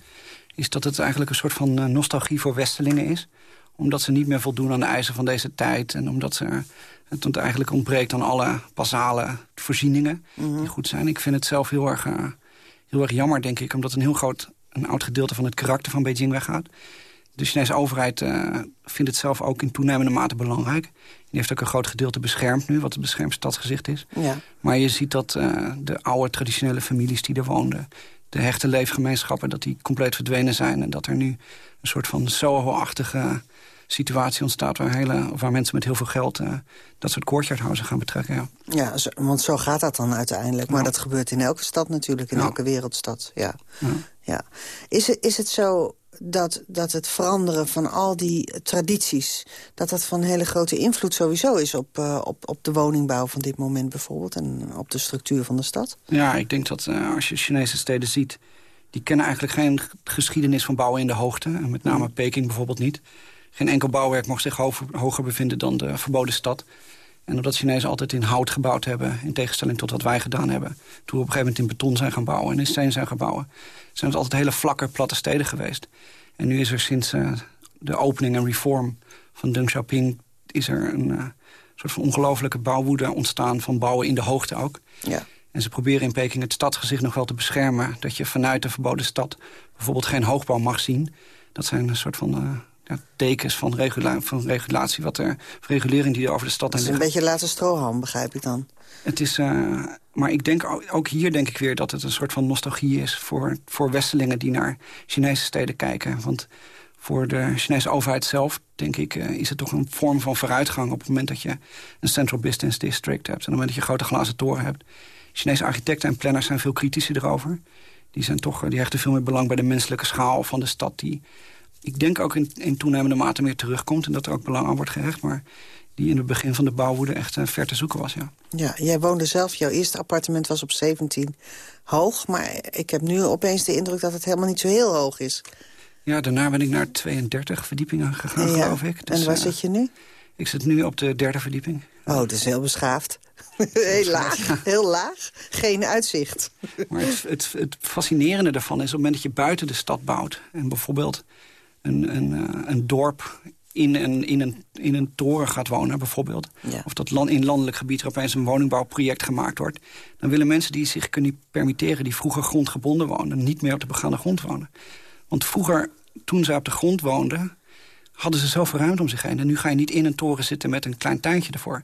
is dat het eigenlijk een soort van uh, nostalgie voor Westelingen is omdat ze niet meer voldoen aan de eisen van deze tijd. En omdat ze, het eigenlijk ontbreekt aan alle basale voorzieningen Mhm. die goed zijn. Ik vind het zelf heel erg, uh, heel erg jammer, denk ik. Omdat een heel groot, een oud gedeelte van het karakter van Beijing weggaat. De Chinese overheid uh, vindt het zelf ook in toenemende mate belangrijk. Die heeft ook een groot gedeelte beschermd nu, wat het beschermd stadsgezicht is. Ja. Maar je ziet dat uh, de oude traditionele families die er woonden... de hechte leefgemeenschappen, dat die compleet verdwenen zijn. En dat er nu een soort van Soho-achtige situatie ontstaat... Waar, hele, waar mensen met heel veel geld uh, dat soort courtyardhuizen gaan betrekken. Ja, ja zo, want zo gaat dat dan uiteindelijk. Maar dat gebeurt in elke stad natuurlijk, in elke wereldstad. Ja. Ja. Is, het, is het zo dat, dat het veranderen van al die tradities... dat dat van hele grote invloed sowieso is op, uh, op, op de woningbouw van dit moment bijvoorbeeld... en op de structuur van de stad? Ja, ik denk dat uh, als je Chinese steden ziet... die kennen eigenlijk geen geschiedenis van bouwen in de hoogte. En met name Peking bijvoorbeeld niet. Geen enkel bouwwerk mocht zich hoger, hoger bevinden dan de verboden stad. En omdat Chinezen altijd in hout gebouwd hebben... in tegenstelling tot wat wij gedaan hebben... toen we op een gegeven moment in beton zijn gaan bouwen... en in steen zijn gaan bouwen... zijn het altijd hele vlakke, platte steden geweest. En nu is er sinds uh, de opening en reform van Deng Xiaoping... is er een uh, soort van ongelofelijke bouwwoede ontstaan... van bouwen in de hoogte ook. Ja. En ze proberen in Peking het stadsgezicht nog wel te beschermen... dat je vanuit de verboden stad bijvoorbeeld geen hoogbouw mag zien. Dat zijn een soort van... Uh, ja, tekens van, regula van regulatie, wat er, regulering die er over de stad heen ligt. Het is een beetje laten strohalm, begrijp ik dan. Het is, uh, maar ik denk ook, hier denk ik weer dat het een soort van nostalgie is... voor, voor Westelingen die naar Chinese steden kijken. Want voor de Chinese overheid zelf, denk ik, uh, is het toch een vorm van vooruitgang... op het moment dat je een Central Business District hebt... en op het moment dat je grote glazen toren hebt. Chinese architecten en planners zijn veel kritischer erover. Die, zijn toch, die hechten veel meer belang bij de menselijke schaal van de stad... die ik denk ook in, in toenemende mate meer terugkomt... en dat er ook belang aan wordt gehecht... maar die in het begin van de bouwwoede echt uh, ver te zoeken was, ja. Ja, jij woonde zelf, jouw eerste appartement was op 17 hoog... maar ik heb nu opeens de indruk dat het helemaal niet zo heel hoog is. Ja, daarna ben ik naar 32 verdiepingen gegaan, ja. geloof ik. Dus, en waar uh, zit je nu? Ik zit nu op de derde verdieping. Oh, dat is heel beschaafd. (laughs) heel laag, heel laag. Geen uitzicht. Maar het, het, het fascinerende daarvan is op het moment dat je buiten de stad bouwt... en bijvoorbeeld een, een, een dorp in een, in, een, in een toren gaat wonen, bijvoorbeeld... Ja. of dat land, in landelijk gebied er opeens een woningbouwproject gemaakt wordt... dan willen mensen die zich kunnen permitteren... die vroeger grondgebonden woonden, niet meer op de begaande grond wonen. Want vroeger, toen zij op de grond woonden... hadden ze zoveel ruimte om zich heen. En nu ga je niet in een toren zitten met een klein tuintje ervoor.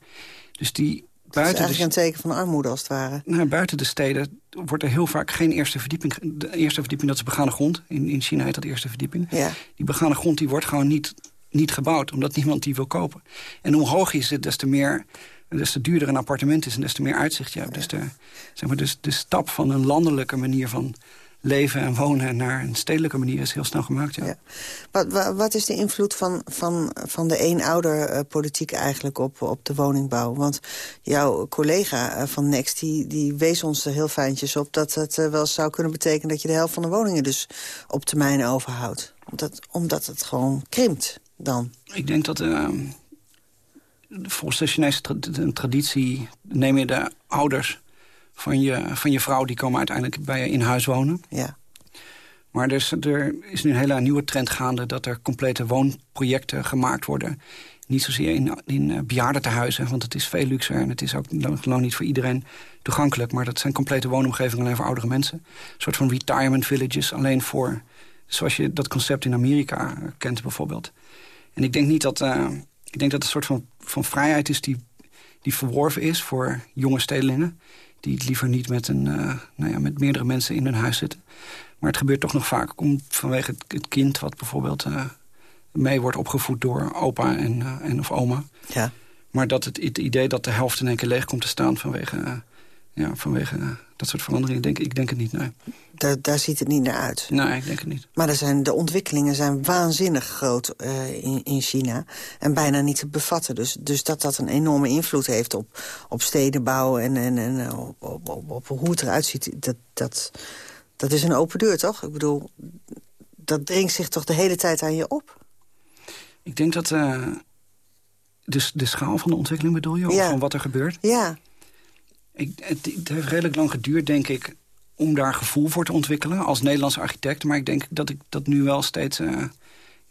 Dus die buiten is eigenlijk de, een teken van armoede als het ware. Nou, buiten de steden wordt er heel vaak geen eerste verdieping... De eerste verdieping, dat is begane grond. In, in China heet dat eerste verdieping. Ja. Die begane grond die wordt gewoon niet, niet gebouwd... omdat niemand die wil kopen. En hoe hoog is het, des te meer... des te duurder een appartement is en des te meer uitzicht je hebt. Dus, de, zeg maar, dus de stap van een landelijke manier van leven en wonen... naar een stedelijke manier is heel snel gemaakt, ja. ja. Wat, wat, is de invloed van, van, van de eenouderpolitiek eigenlijk op, op de woningbouw? Want jouw collega van Next die, die wees ons er heel fijntjes op... dat het wel zou kunnen betekenen dat je de helft van de woningen... dus op termijn overhoudt. Omdat, omdat het gewoon krimpt dan. Ik denk dat... Uh, volgens de Chinese tra traditie neem je de ouders van je, van je vrouw... die komen uiteindelijk bij je in huis wonen. Ja. Maar er is, er is nu een hele nieuwe trend gaande... dat er complete woonprojecten gemaakt worden... Niet zozeer in, in uh, bejaardentehuizen, want het is veel luxer... en het is ook lang niet voor iedereen toegankelijk. Maar dat zijn complete woonomgevingen alleen voor oudere mensen. Een soort van retirement villages, alleen voor... zoals je dat concept in Amerika kent bijvoorbeeld. En ik denk niet dat... Uh, ik denk dat het een soort van, van vrijheid is die, die verworven is voor jonge stedelingen. Die het liever niet met, een, uh, nou ja, met meerdere mensen in hun huis zitten. Maar het gebeurt toch nog vaak om, vanwege het, kind... wat bijvoorbeeld uh, mee wordt opgevoed door opa en, uh, en of oma. Ja. Maar dat het, het, idee dat de helft in één keer leeg komt te staan... vanwege, ja, vanwege dat soort veranderingen, denk, ik denk het niet, nee. Daar, daar ziet het niet naar uit. Nee, ik denk het niet. Maar er zijn, de ontwikkelingen zijn waanzinnig groot uh, in, in China. En bijna niet te bevatten. Dus, dus dat dat een enorme invloed heeft op, op stedenbouw... en, en, en op, op, op, op hoe het eruit ziet, dat, dat, dat is een open deur, toch? Ik bedoel, dat dringt zich toch de hele tijd aan je op? Ik denk dat... Uh, de, de schaal van de ontwikkeling bedoel je? Ja. Of van wat er gebeurt? Ja. Ik, het, het, heeft redelijk lang geduurd, denk ik... om daar gevoel voor te ontwikkelen als Nederlandse architect. Maar ik denk dat ik dat nu wel steeds... Uh,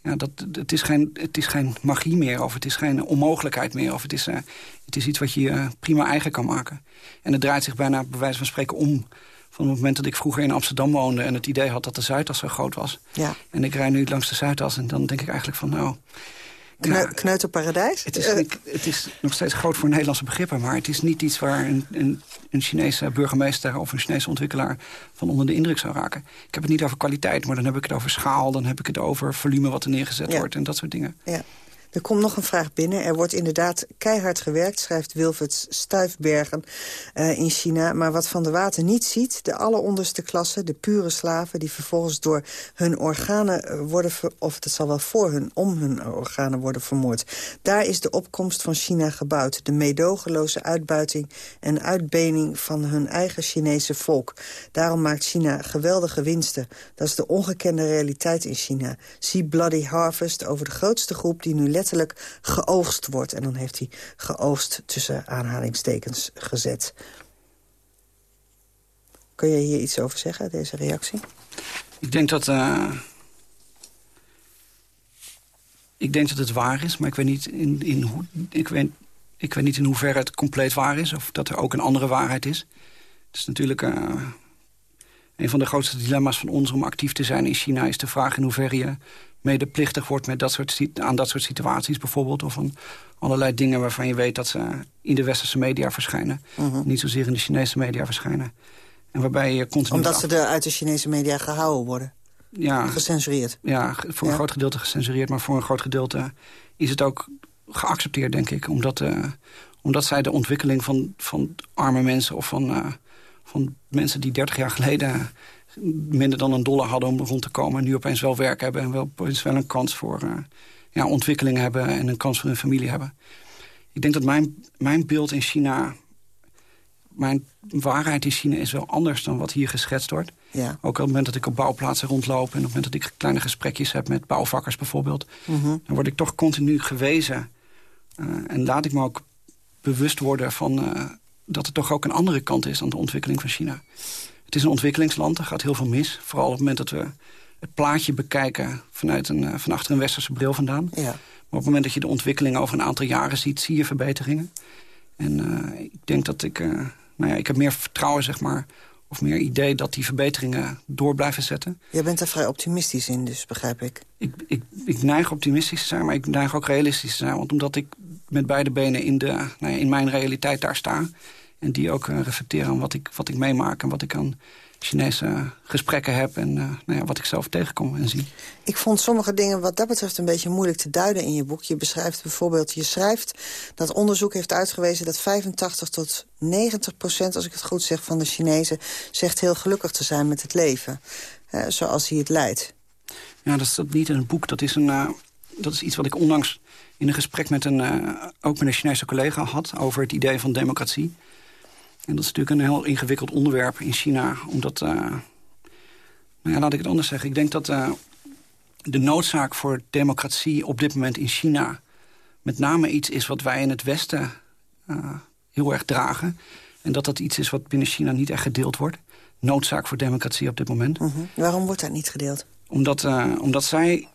ja, dat, het, is geen, het is geen magie meer, of het is geen onmogelijkheid meer... of het is, uh, het is iets wat je uh, prima eigen kan maken. En het draait zich bijna, bij wijze van spreken, om van het moment dat ik vroeger in Amsterdam woonde... en het idee had dat de Zuidas zo groot was. Ja. En ik rijd nu langs de Zuidas en dan denk ik eigenlijk van... nou, Kneu nou, kneuterparadijs? Het is, uh, het is nog steeds groot voor Nederlandse begrippen... maar het is niet iets waar een, een, een Chinese burgemeester... of een Chinese ontwikkelaar van onder de indruk zou raken. Ik heb het niet over kwaliteit, maar dan heb ik het over schaal... dan heb ik het over volume wat er neergezet ja. wordt en dat soort dingen. Ja. Er komt nog een vraag binnen. Er wordt inderdaad keihard gewerkt, schrijft Wilfert Stuifbergen uh, in China. Maar wat Van der Water niet ziet, de alleronderste klasse, de pure slaven... die vervolgens door hun organen worden, of het zal wel voor hun, om hun organen worden vermoord. Daar is de opkomst van China gebouwd. De meedogenloze uitbuiting en uitbening van hun eigen Chinese volk. Daarom maakt China geweldige winsten. Dat is de ongekende realiteit in China. Zie Bloody Harvest over de grootste groep die nu letterlijk geoogst wordt. En dan heeft hij geoogst tussen aanhalingstekens gezet. Kun je hier iets over zeggen, deze reactie? Ik denk dat... Uh, ik denk dat het waar is, maar ik weet niet in, in hoe... Ik weet, ik weet niet in hoeverre het compleet waar is... of dat er ook een andere waarheid is. Het is natuurlijk... Uh, een van de grootste dilemma's van ons om actief te zijn in China... is de vraag in hoeverre je medeplichtig wordt met dat soort, aan dat soort situaties bijvoorbeeld. Of van allerlei dingen waarvan je weet dat ze in de westerse media verschijnen. Uh -huh. Niet zozeer in de Chinese media verschijnen. En waarbij je continu... Omdat ze er uit de Chinese media gehouden worden? Ja. Gecensureerd? Ja, voor Ja. een groot gedeelte gecensureerd. Maar voor een groot gedeelte is het ook geaccepteerd, denk ik. Omdat, eh, omdat zij de ontwikkeling van, van arme mensen... of van, eh, van mensen die 30 jaar geleden minder dan een dollar hadden om rond te komen... en nu opeens wel werk hebben en wel, opeens wel een kans voor eh, ja, ontwikkeling hebben... en een kans voor hun familie hebben. Ik denk dat mijn, mijn beeld in China... mijn waarheid in China is wel anders dan wat hier geschetst wordt. Ja. Ook op het moment dat ik op bouwplaatsen rondloop... en op het moment dat ik kleine gesprekjes heb met bouwvakkers bijvoorbeeld... Mhm. dan word ik toch continu gewezen. Uh, en laat ik me ook bewust worden van... Uh, dat er toch ook een andere kant is dan de ontwikkeling van China. Het is een ontwikkelingsland, er gaat heel veel mis. Vooral op het moment dat we het plaatje bekijken... vanuit een, uh, van achter een westerse bril vandaan. Ja. Maar op het moment dat je de ontwikkeling over een aantal jaren ziet... zie je verbeteringen. En uh, ik denk dat ik... Uh, nou ja, ik heb meer vertrouwen, zeg maar... of meer idee dat die verbeteringen door blijven zetten. Jij bent er vrij optimistisch in, dus begrijp ik. Ik, ik, ik neig optimistisch te zijn, maar ik neig ook realistisch te zijn. Want omdat ik met beide benen in, de, nou ja, in mijn realiteit daar sta... en die ook uh, reflecteren aan wat ik, wat ik meemaak... en wat ik aan Chinese gesprekken heb... en uh, nou ja, wat ik zelf tegenkom en zie. Ik vond sommige dingen wat dat betreft een beetje moeilijk te duiden in je boek. Je beschrijft bijvoorbeeld, je schrijft dat onderzoek heeft uitgewezen... dat 85 tot 90 procent, als ik het goed zeg, van de Chinezen... zegt heel gelukkig te zijn met het leven, uh, zoals hij het leidt. Ja, dat staat niet in het boek. Dat is, een, uh, dat is iets wat ik onlangs in een gesprek met een, ook met een Chinese collega had... over het idee van democratie. En dat is natuurlijk een heel ingewikkeld onderwerp in China. Omdat, uh, nou ja, laat ik het anders zeggen. Ik denk dat uh, de noodzaak voor democratie op dit moment in China... met name iets is wat wij in het Westen uh, heel erg dragen. En dat dat iets is wat binnen China niet echt gedeeld wordt. Noodzaak voor democratie op dit moment. -huh. Waarom wordt dat niet gedeeld? Omdat, omdat zij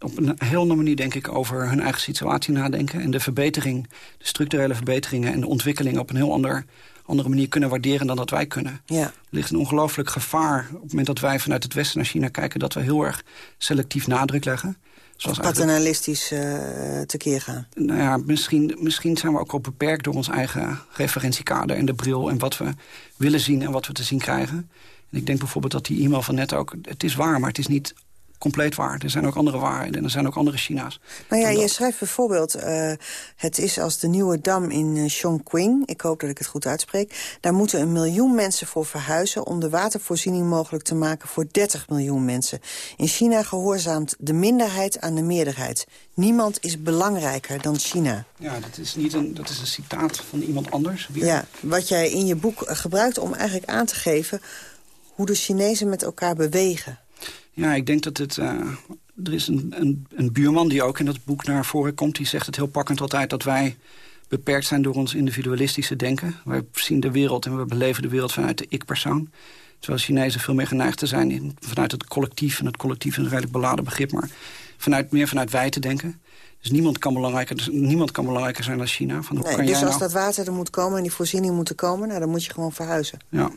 op een heel andere manier, denk ik, over hun eigen situatie nadenken. En de verbetering, de structurele verbeteringen en de ontwikkeling op een heel ander, andere manier kunnen waarderen dan dat wij kunnen. Ja. Er ligt een ongelooflijk gevaar op het moment dat wij vanuit het Westen naar China kijken... dat we heel erg selectief nadruk leggen. Zoals paternalistisch uh, tekeer gaan. Nou ja, misschien, misschien zijn we ook al beperkt door ons eigen referentiekader en de bril... en wat we willen zien en wat we te zien krijgen. En ik denk bijvoorbeeld dat die e-mail van net ook... het is waar, maar het is niet compleet waar. Er zijn ook andere waarheden en er zijn ook andere China's. Nou ja, je schrijft bijvoorbeeld... Uh, het is als de nieuwe dam in uh, Chongqing. Ik hoop dat ik het goed uitspreek. Daar moeten een miljoen mensen voor verhuizen... om de watervoorziening mogelijk te maken voor 30 miljoen mensen. In China gehoorzaamt de minderheid aan de meerderheid. Niemand is belangrijker dan China. Ja, dat is, niet een, dat is een citaat van iemand anders. Ja, wat jij in je boek gebruikt om eigenlijk aan te geven... hoe de Chinezen met elkaar bewegen. Ja, ik denk dat het... Uh, er is een, een, een, buurman die ook in dat boek naar voren komt. Die zegt het heel pakkend altijd dat wij beperkt zijn door ons individualistische denken. Wij zien de wereld en we beleven de wereld vanuit de ik-persoon. Terwijl Chinezen veel meer geneigd te zijn in, vanuit het collectief. En het collectief is een redelijk beladen begrip, maar vanuit, meer vanuit wij te denken. Dus niemand kan belangrijker, dus niemand kan belangrijker zijn dan China. Van hoe nee, kan dus jij als nou... dat water er moet komen en die voorziening moeten komen... Nou, dan moet je gewoon verhuizen. Ja.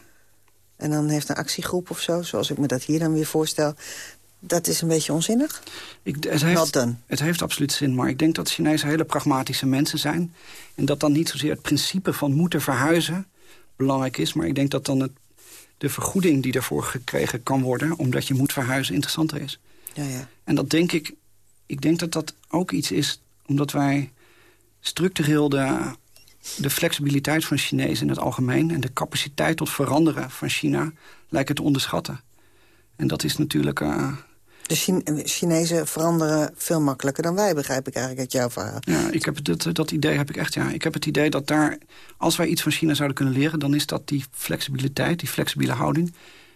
En dan heeft een actiegroep of zo, zoals ik me dat hier dan weer voorstel... Dat is een beetje onzinnig? Ik, het, heeft, het heeft absoluut zin, maar ik denk dat Chinezen hele pragmatische mensen zijn. En dat dan niet zozeer het principe van moeten verhuizen belangrijk is... maar ik denk dat dan het, de vergoeding die daarvoor gekregen kan worden... omdat je moet verhuizen, interessanter is. Ja, ja. En dat denk ik... Ik denk dat dat ook iets is omdat wij structureel de, de flexibiliteit van Chinezen in het algemeen... en de capaciteit tot veranderen van China lijken te onderschatten. En dat is natuurlijk... Uh, de Chinezen veranderen veel makkelijker dan wij, begrijp ik eigenlijk uit jouw verhaal. Ja, ik heb dat, dat idee heb ik echt, ja. Ik heb het idee dat daar, als wij iets van China zouden kunnen leren... dan is dat die flexibiliteit, die flexibele houding...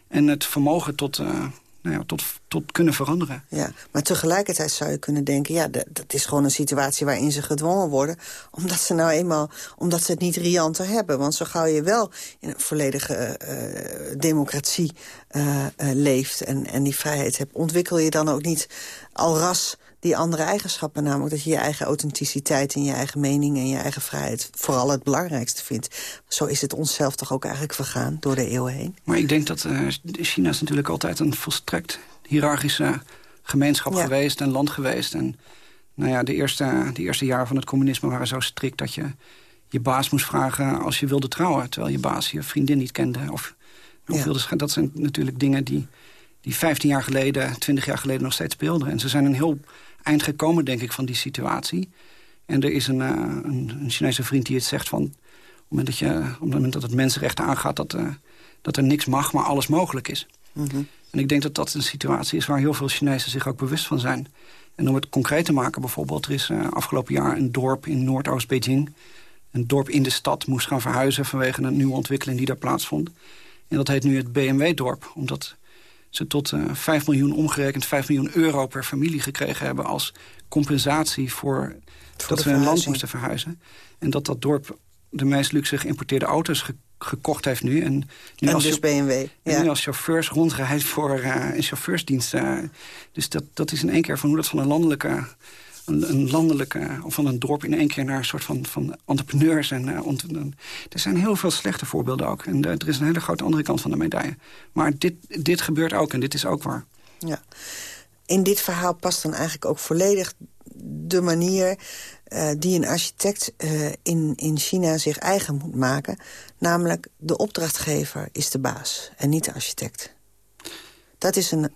en het vermogen tot, uh, nou tot, tot kunnen veranderen. Ja, maar tegelijkertijd zou je kunnen denken... ja, dat is gewoon een situatie waarin ze gedwongen worden... omdat ze nou eenmaal omdat ze het niet rianter hebben. Want zo gauw je wel in een volledige uh, democratie uh, uh, leeft... En, en die vrijheid hebt, ontwikkel je dan ook niet al ras die andere eigenschappen. Namelijk dat je je eigen authenticiteit en je eigen mening en je eigen vrijheid vooral het belangrijkste vindt. Zo is het onszelf toch ook eigenlijk vergaan door de eeuwen heen. Maar ik denk dat uh, China is natuurlijk altijd een volstrekt hiërarchische gemeenschap ja. geweest en land geweest. En nou ja, de eerste, de eerste jaren van het communisme waren zo strikt dat je je baas moest vragen als je wilde trouwen. Terwijl je baas je vriendin niet kende. Of, of ja. wilde, dat zijn natuurlijk dingen die, die 15 jaar geleden, 20 jaar geleden nog steeds speelden. En ze zijn een heel eind gekomen, denk ik, van die situatie. En er is een, uh, een, een, Chinese vriend die het zegt van... op het moment dat, je, op het, moment dat het mensenrechten aangaat... dat, uh, dat er niks mag, maar alles mogelijk is. Mm -hmm. En ik denk dat dat een situatie is waar heel veel Chinezen zich ook bewust van zijn. En om het concreet te maken bijvoorbeeld... er is uh, afgelopen jaar een dorp in Noordoost-Beijing... een dorp in de stad moest gaan verhuizen... vanwege een nieuwe ontwikkeling die daar plaatsvond. En dat heet nu het BMW-dorp, omdat ze tot uh, 5 miljoen omgerekend 5 miljoen euro per familie gekregen hebben... als compensatie voor, voor dat we hun land moesten verhuizen. En dat dat dorp de meest luxe geïmporteerde auto's ge gekocht heeft nu. En, nu en als dus BMW. En ja. nu als chauffeurs rondrijdt voor uh, een chauffeursdienst. Uh, dus dat, dat is in één keer van hoe dat van een landelijke... Een, een landelijke, of van een dorp in één keer naar een soort van, van entrepreneurs. En, ont, er zijn heel veel slechte voorbeelden ook. En er is een hele grote andere kant van de medaille. Maar dit, dit gebeurt ook en dit is ook waar. Ja. In dit verhaal past dan eigenlijk ook volledig de manier uh, die een architect in, in China zich eigen moet maken. Namelijk, de opdrachtgever is de baas en niet de architect. Dat is een,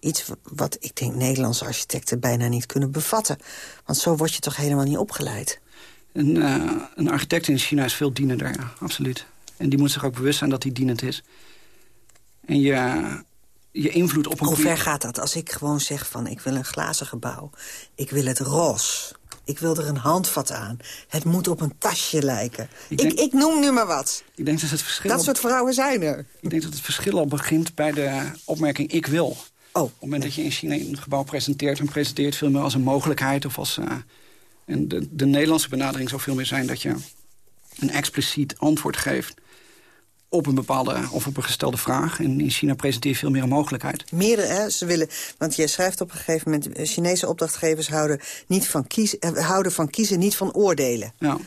iets wat ik denk Nederlandse architecten bijna niet kunnen bevatten. Want zo word je toch helemaal niet opgeleid. Een, uh, een architect in China is veel dienender, ja, absoluut. En die moet zich ook bewust zijn dat hij dienend is. En je, je invloed op een... Hoe ver gaat dat als ik gewoon zeg van ik wil een glazen gebouw. Ik wil het roze. Ik wil er een handvat aan. Het moet op een tasje lijken. Ik, denk, ik, ik noem nu maar wat. Ik denk dat het verschil... Dat soort vrouwen zijn er. Ik denk dat het verschil al begint bij de opmerking ik wil. Oh. Op het moment dat je in China een gebouw presenteert... dan presenteert veel meer als een mogelijkheid of als... Uh, en de, de Nederlandse benadering zou veel meer zijn dat je een expliciet antwoord geeft op een bepaalde of op een gestelde vraag. En in China presenteer je veel meer een mogelijkheid. Meerdere, hè? Ze willen, want jij schrijft op een gegeven moment... Eh, Chinese opdrachtgevers houden, niet van, kiezen, eh, houden van kiezen, niet van oordelen. Ja.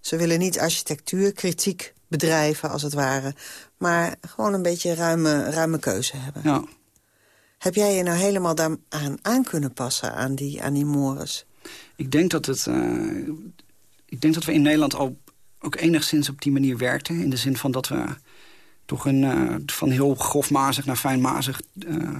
Ze willen niet architectuur, kritiek bedrijven als het ware... maar gewoon een beetje ruime, ruime keuze hebben. Ja. Heb jij je nou helemaal daaraan aan kunnen passen, aan die, aan die mores? Ik denk dat het... Uh, ik denk dat we in Nederland al ook enigszins op die manier werkten. In de zin van dat we toch een, uh, van heel grofmazig naar fijnmazig... Uh,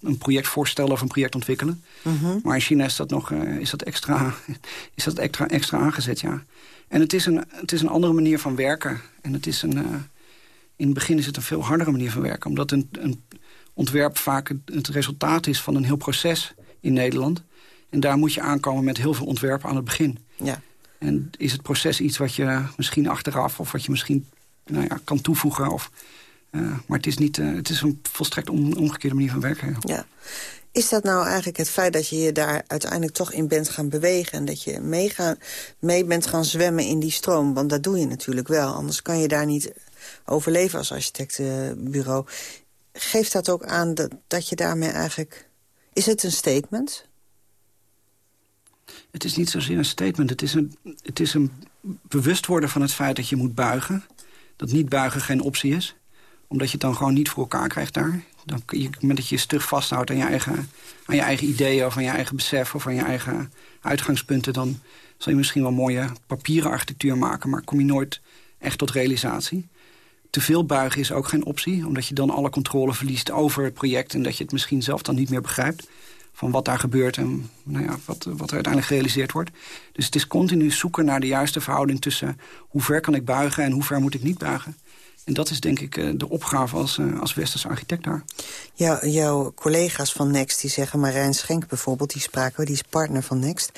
een project voorstellen of een project ontwikkelen. Mhm. Maar in China is dat nog is dat extra, (laughs) is dat extra, extra aangezet, ja. En het is, een, het is een andere manier van werken. En het is een, in het begin is het een veel hardere manier van werken. Omdat een, een ontwerp vaak het, resultaat is van een heel proces in Nederland. En daar moet je aankomen met heel veel ontwerpen aan het begin. Ja. En is het proces iets wat je misschien achteraf... of wat je misschien nou ja, kan toevoegen. Of, uh, maar het is, niet, uh, het is een volstrekt on, omgekeerde manier van werken. Ja. Is dat nou eigenlijk het feit dat je je daar uiteindelijk toch in bent gaan bewegen... en dat je mee, gaan, mee bent gaan zwemmen in die stroom? Want dat doe je natuurlijk wel, anders kan je daar niet overleven als architectenbureau. Geeft dat ook aan dat, dat je daarmee eigenlijk... Is het een statement? Het is niet zozeer een statement. Het is een, het is een bewust worden van het feit dat je moet buigen. Dat niet buigen geen optie is. Omdat je het dan gewoon niet voor elkaar krijgt daar. Dan, op het moment dat je je stug vasthoudt aan je, eigen, aan je eigen ideeën... of aan je eigen besef of aan je eigen uitgangspunten... dan zal je misschien wel mooie papieren architectuur maken... maar kom je nooit echt tot realisatie. Te veel buigen is ook geen optie, omdat je dan alle controle verliest over het project... en dat je het misschien zelf dan niet meer begrijpt van wat daar gebeurt en nou ja, wat, wat er uiteindelijk gerealiseerd wordt. Dus het is continu zoeken naar de juiste verhouding tussen... hoe ver kan ik buigen en hoe ver moet ik niet buigen. En dat is denk ik eh, de opgave als, uh, als westerse architect daar. Ja, jouw collega's van Next die zeggen, Marijn Schenk bijvoorbeeld... die spraken die is partner van Next.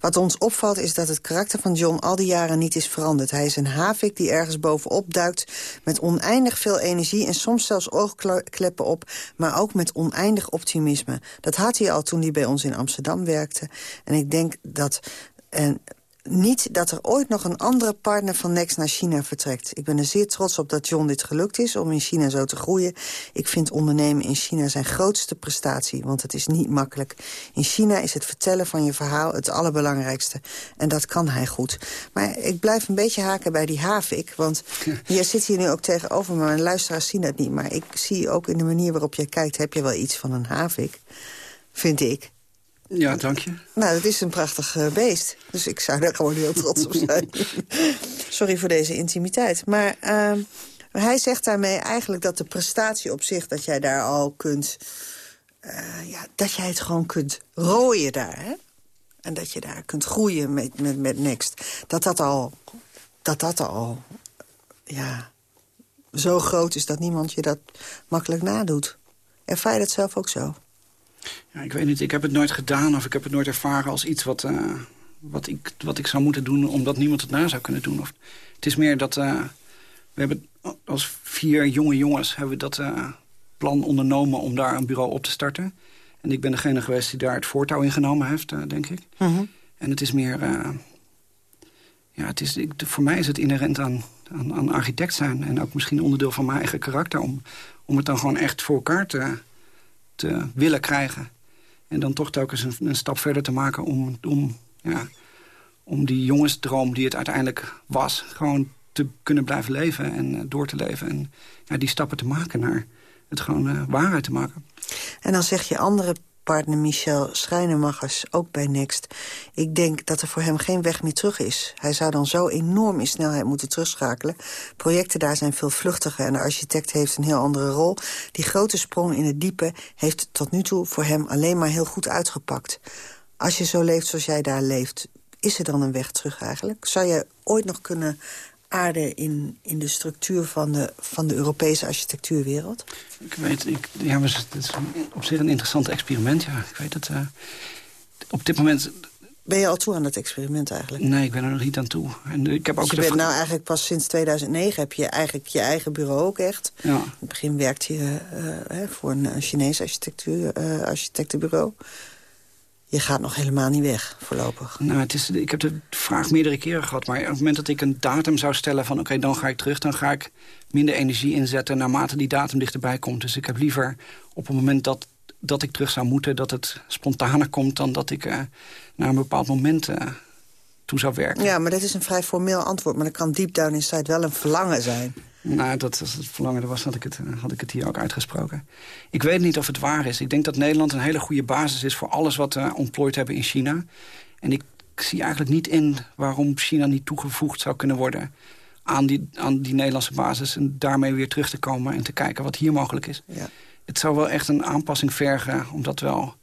Wat ons opvalt is dat het karakter van John al die jaren niet is veranderd. Hij is een havik die ergens bovenop duikt met oneindig veel energie... en soms zelfs oogkleppen op, maar ook met oneindig optimisme. Dat had hij al toen hij bij ons in Amsterdam werkte. En ik denk dat... En niet dat er ooit nog een andere partner van Next naar China vertrekt. Ik ben er zeer trots op dat John dit gelukt is om in China zo te groeien. Ik vind ondernemen in China zijn grootste prestatie, want het is niet makkelijk. In China is het vertellen van je verhaal het allerbelangrijkste. En dat kan hij goed. Maar ik blijf een beetje haken bij die havik, want (laughs) jij zit hier nu ook tegenover me. Mijn luisteraars zien dat niet, maar ik zie ook in de manier waarop jij kijkt... heb je wel iets van een havik, vind ik. Ja, dank je. Nou, dat is een prachtig uh, beest. Dus ik zou daar gewoon heel trots op zijn. (laughs) Sorry voor deze intimiteit. Maar uh, hij zegt daarmee eigenlijk dat de prestatie op zich... dat jij daar al kunt... Uh, ja, dat jij het gewoon kunt rooien daar, hè? En dat je daar kunt groeien met, met, met Next. Dat dat al... Dat dat al... Ja... Zo groot is dat niemand je dat makkelijk nadoet. Ervaar je dat zelf ook zo? Ja, ik weet niet, ik heb het nooit gedaan of ik heb het nooit ervaren als iets wat, uh, wat, ik, wat ik zou moeten doen... omdat niemand het na zou kunnen doen. Of, het is meer dat uh, we hebben als vier jonge jongens hebben we dat uh, plan ondernomen om daar een bureau op te starten. En ik ben degene geweest die daar het voortouw in genomen heeft, denk ik. -huh. En het is meer... ja, het is, ik, voor mij is het inherent aan, aan, aan architect zijn. En ook misschien onderdeel van mijn eigen karakter... om, om het dan gewoon echt voor elkaar te te willen krijgen. En dan toch telkens een, een stap verder te maken om, om, ja, om die jongensdroom die het uiteindelijk was... gewoon te kunnen blijven leven en uh, door te leven. En ja, die stappen te maken naar het gewoon uh, waarheid te maken. En dan zeg je andere partner Michel Schrijnemachers, ook bij Next. Ik denk dat er voor hem geen weg meer terug is. Hij zou dan zo enorm in snelheid moeten terugschakelen. Projecten daar zijn veel vluchtiger en de architect heeft een heel andere rol. Die grote sprong in het diepe heeft tot nu toe voor hem alleen maar heel goed uitgepakt. Als je zo leeft zoals jij daar leeft, is er dan een weg terug eigenlijk? Zou je ooit nog kunnen aarde in, in de structuur van de, van de Europese architectuurwereld? Ik weet, ik, ja, maar het is op zich een interessant experiment, ja. Ik weet het. Uh, op dit moment... Ben je al toe aan dat experiment eigenlijk? Nee, ik ben er nog niet aan toe. En ik heb ook dus je bent nou eigenlijk pas sinds 2009 heb je eigenlijk je eigen bureau ook echt. Ja. In het begin werkte je uh, voor een Chinees architectuur, uh, architectenbureau. Je gaat nog helemaal niet weg, voorlopig. Nou, het is, ik heb de vraag meerdere keren gehad. Maar op het moment dat ik een datum zou stellen van... oké, dan ga ik terug, dan ga ik minder energie inzetten... naarmate die datum dichterbij komt. Dus ik heb liever op het moment dat, dat ik terug zou moeten... dat het spontaner komt dan dat ik uh, naar een bepaald moment... Uh, toe zou werken. Ja, maar dat is een vrij formeel antwoord. Maar dat kan deep down inside wel een verlangen zijn. Nou, dat, als het verlangen er was, had ik, het, had ik het hier ook uitgesproken. Ik weet niet of het waar is. Ik denk dat Nederland een hele goede basis is... voor alles wat we ontplooid hebben in China. En ik zie eigenlijk niet in waarom China niet toegevoegd zou kunnen worden... aan die, aan die Nederlandse basis en daarmee weer terug te komen... en te kijken wat hier mogelijk is. Ja. Het zou wel echt een aanpassing vergen, omdat wel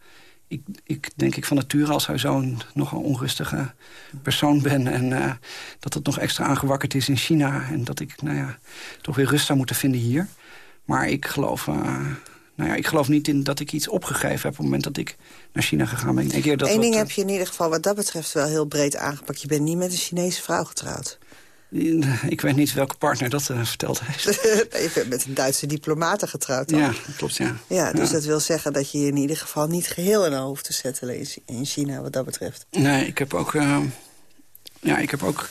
ik, ik denk ik van nature als hij zo'n nogal onrustige persoon ben... en uh, dat het nog extra aangewakkerd is in China... en dat ik nou ja, toch weer rust zou moeten vinden hier. Maar ik geloof, uh, nou ja, ik geloof niet in dat ik iets opgegeven heb... op het moment dat ik naar China gegaan ben. Eén ding heb je in ieder geval wat dat betreft wel heel breed aangepakt. Je bent niet met een Chinese vrouw getrouwd. Ik weet niet welke partner dat uh, verteld heeft. (laughs) je bent met een Duitse diplomaten getrouwd, toch? Ja, klopt, ja. ja. Dus dat wil zeggen dat je je in ieder geval niet geheel in hoofd te settelen in China, wat dat betreft. Nee, ik heb ook... Uh, ja, ik heb ook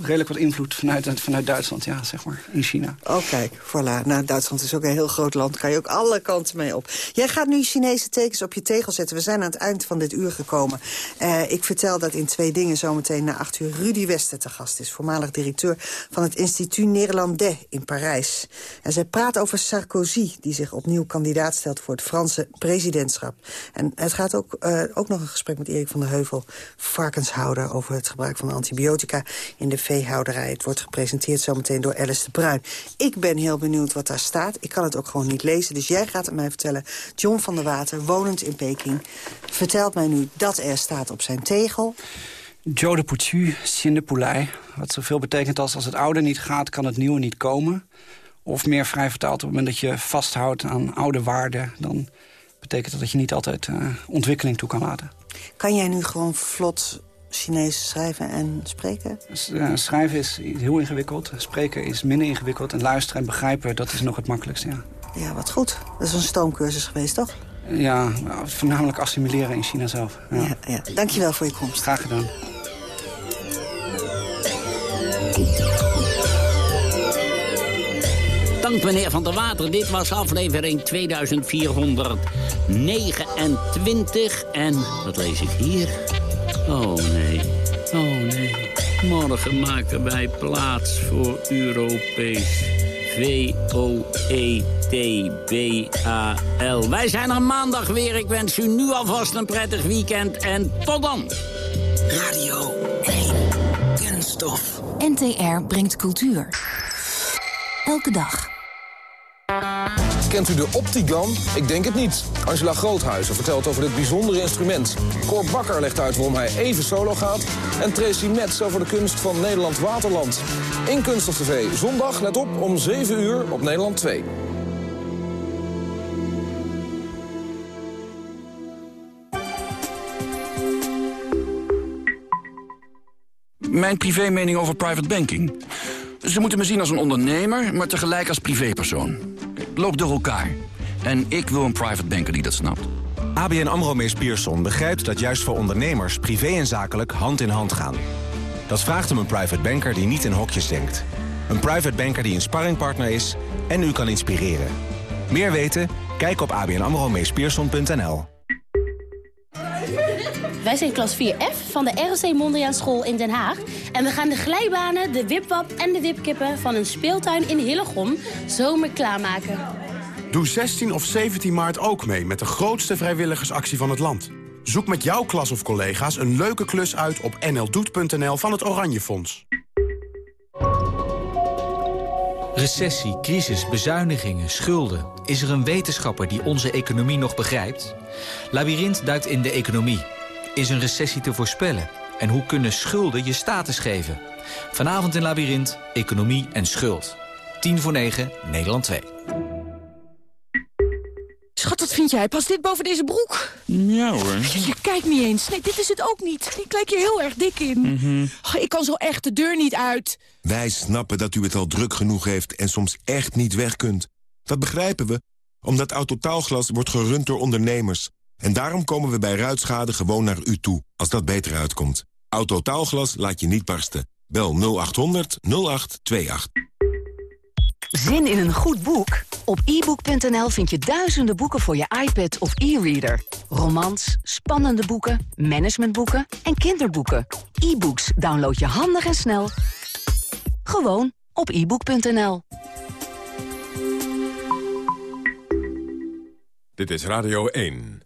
redelijk wat invloed vanuit, vanuit Duitsland, ja, zeg maar, in China. Oh, kijk, voilà. Nou, Duitsland is ook een heel groot land, kan je ook alle kanten mee op. Jij gaat nu Chinese tekens op je tegel zetten. We zijn aan het eind van dit uur gekomen. Uh, ik vertel dat in twee dingen zometeen na acht uur Rudy Wester te gast is. Voormalig directeur van het Instituut Néerlandais in Parijs. En zij praat over Sarkozy, die zich opnieuw kandidaat stelt voor het Franse presidentschap. En het gaat ook, uh, ook nog een gesprek met Erik van der Heuvel, varkenshouder, over het gebruik van antibiotica in de veehouderij. Het wordt gepresenteerd zometeen door Alice de Bruin. Ik ben heel benieuwd wat daar staat. Ik kan het ook gewoon niet lezen, dus jij gaat het mij vertellen. John van der Water, wonend in Peking, vertelt mij nu dat er staat op zijn tegel... Joe de Poutu, Sien de Poulay. Wat zoveel betekent als als het oude niet gaat, kan het nieuwe niet komen. Of meer vrij vertaald, op het moment dat je vasthoudt aan oude waarden... dan betekent dat dat je niet altijd uh, ontwikkeling toe kan laten. Kan jij nu gewoon vlot Chinees schrijven en spreken? Eh, schrijven is heel ingewikkeld. Spreken is minder ingewikkeld. En luisteren en begrijpen, dat is nog het makkelijkste, ja. Ja, wat goed. Dat is een stoomcursus geweest, toch? Ja, nou, voornamelijk assimileren in China zelf. Ja. Ja, ja. Dankjewel voor je komst. Graag gedaan. Dank meneer Van der Water. Dit was aflevering 2429. En wat lees ik hier? Oh nee, oh nee. Morgen maken wij plaats voor Europees. V-O-E-T-B-A-L. Wij zijn er maandag weer. Ik wens u nu alvast een prettig weekend en tot dan. Radio 1. Kunststof. NTR brengt cultuur. Elke dag. Kent u de Optigan? Ik denk het niet. Angela Groothuizen vertelt over dit bijzondere instrument. Cor Bakker legt uit waarom hij even solo gaat. En Tracy Metz over de kunst van Nederland Waterland. In Kunst TV, zondag, let op, om 7 uur op Nederland 2. Mijn privé mening over private banking. Ze moeten me zien als een ondernemer, maar tegelijk als privépersoon. Loop door elkaar. En ik wil een private banker die dat snapt. ABN AMRO Mees Pierson begrijpt dat juist voor ondernemers... privé en zakelijk hand in hand gaan. Dat vraagt om een private banker die niet in hokjes denkt. Een private banker die een sparringpartner is en u kan inspireren. Meer weten? Kijk op abnamromeespierson.nl. Wij zijn klas 4F van de ROC Mondriaan School in Den Haag. En we gaan de glijbanen, de wipwap en de wipkippen van een speeltuin in Hillegom zomer klaarmaken. Doe 16 of 17 maart ook mee met de grootste vrijwilligersactie van het land. Zoek met jouw klas of collega's een leuke klus uit op nldoet.nl van het Oranje Fonds. Recessie, crisis, bezuinigingen, schulden. Is er een wetenschapper die onze economie nog begrijpt? Labyrinth duikt in de economie. Is een recessie te voorspellen? En hoe kunnen schulden je status geven? Vanavond in Labyrinth, economie en schuld. 10 voor 9, Nederland 2. Schat, wat vind jij? Past dit boven deze broek? Ja hoor. Je, je kijkt niet eens. Nee, dit is het ook niet. Ik lijk je heel erg dik in. Mhm. Oh, ik kan zo echt de deur niet uit. Wij snappen dat u het al druk genoeg heeft en soms echt niet weg kunt. Dat begrijpen we, omdat Autotaalglas wordt gerund door ondernemers... En daarom komen we bij ruitschade gewoon naar u toe, als dat beter uitkomt. Autotaalglas laat je niet barsten. Bel 0800 0828. Zin in een goed boek? Op ebook.nl vind je duizenden boeken voor je iPad of e-reader. Romans, spannende boeken, managementboeken en kinderboeken. E-books download je handig en snel. Gewoon op ebook.nl. Dit is Radio 1.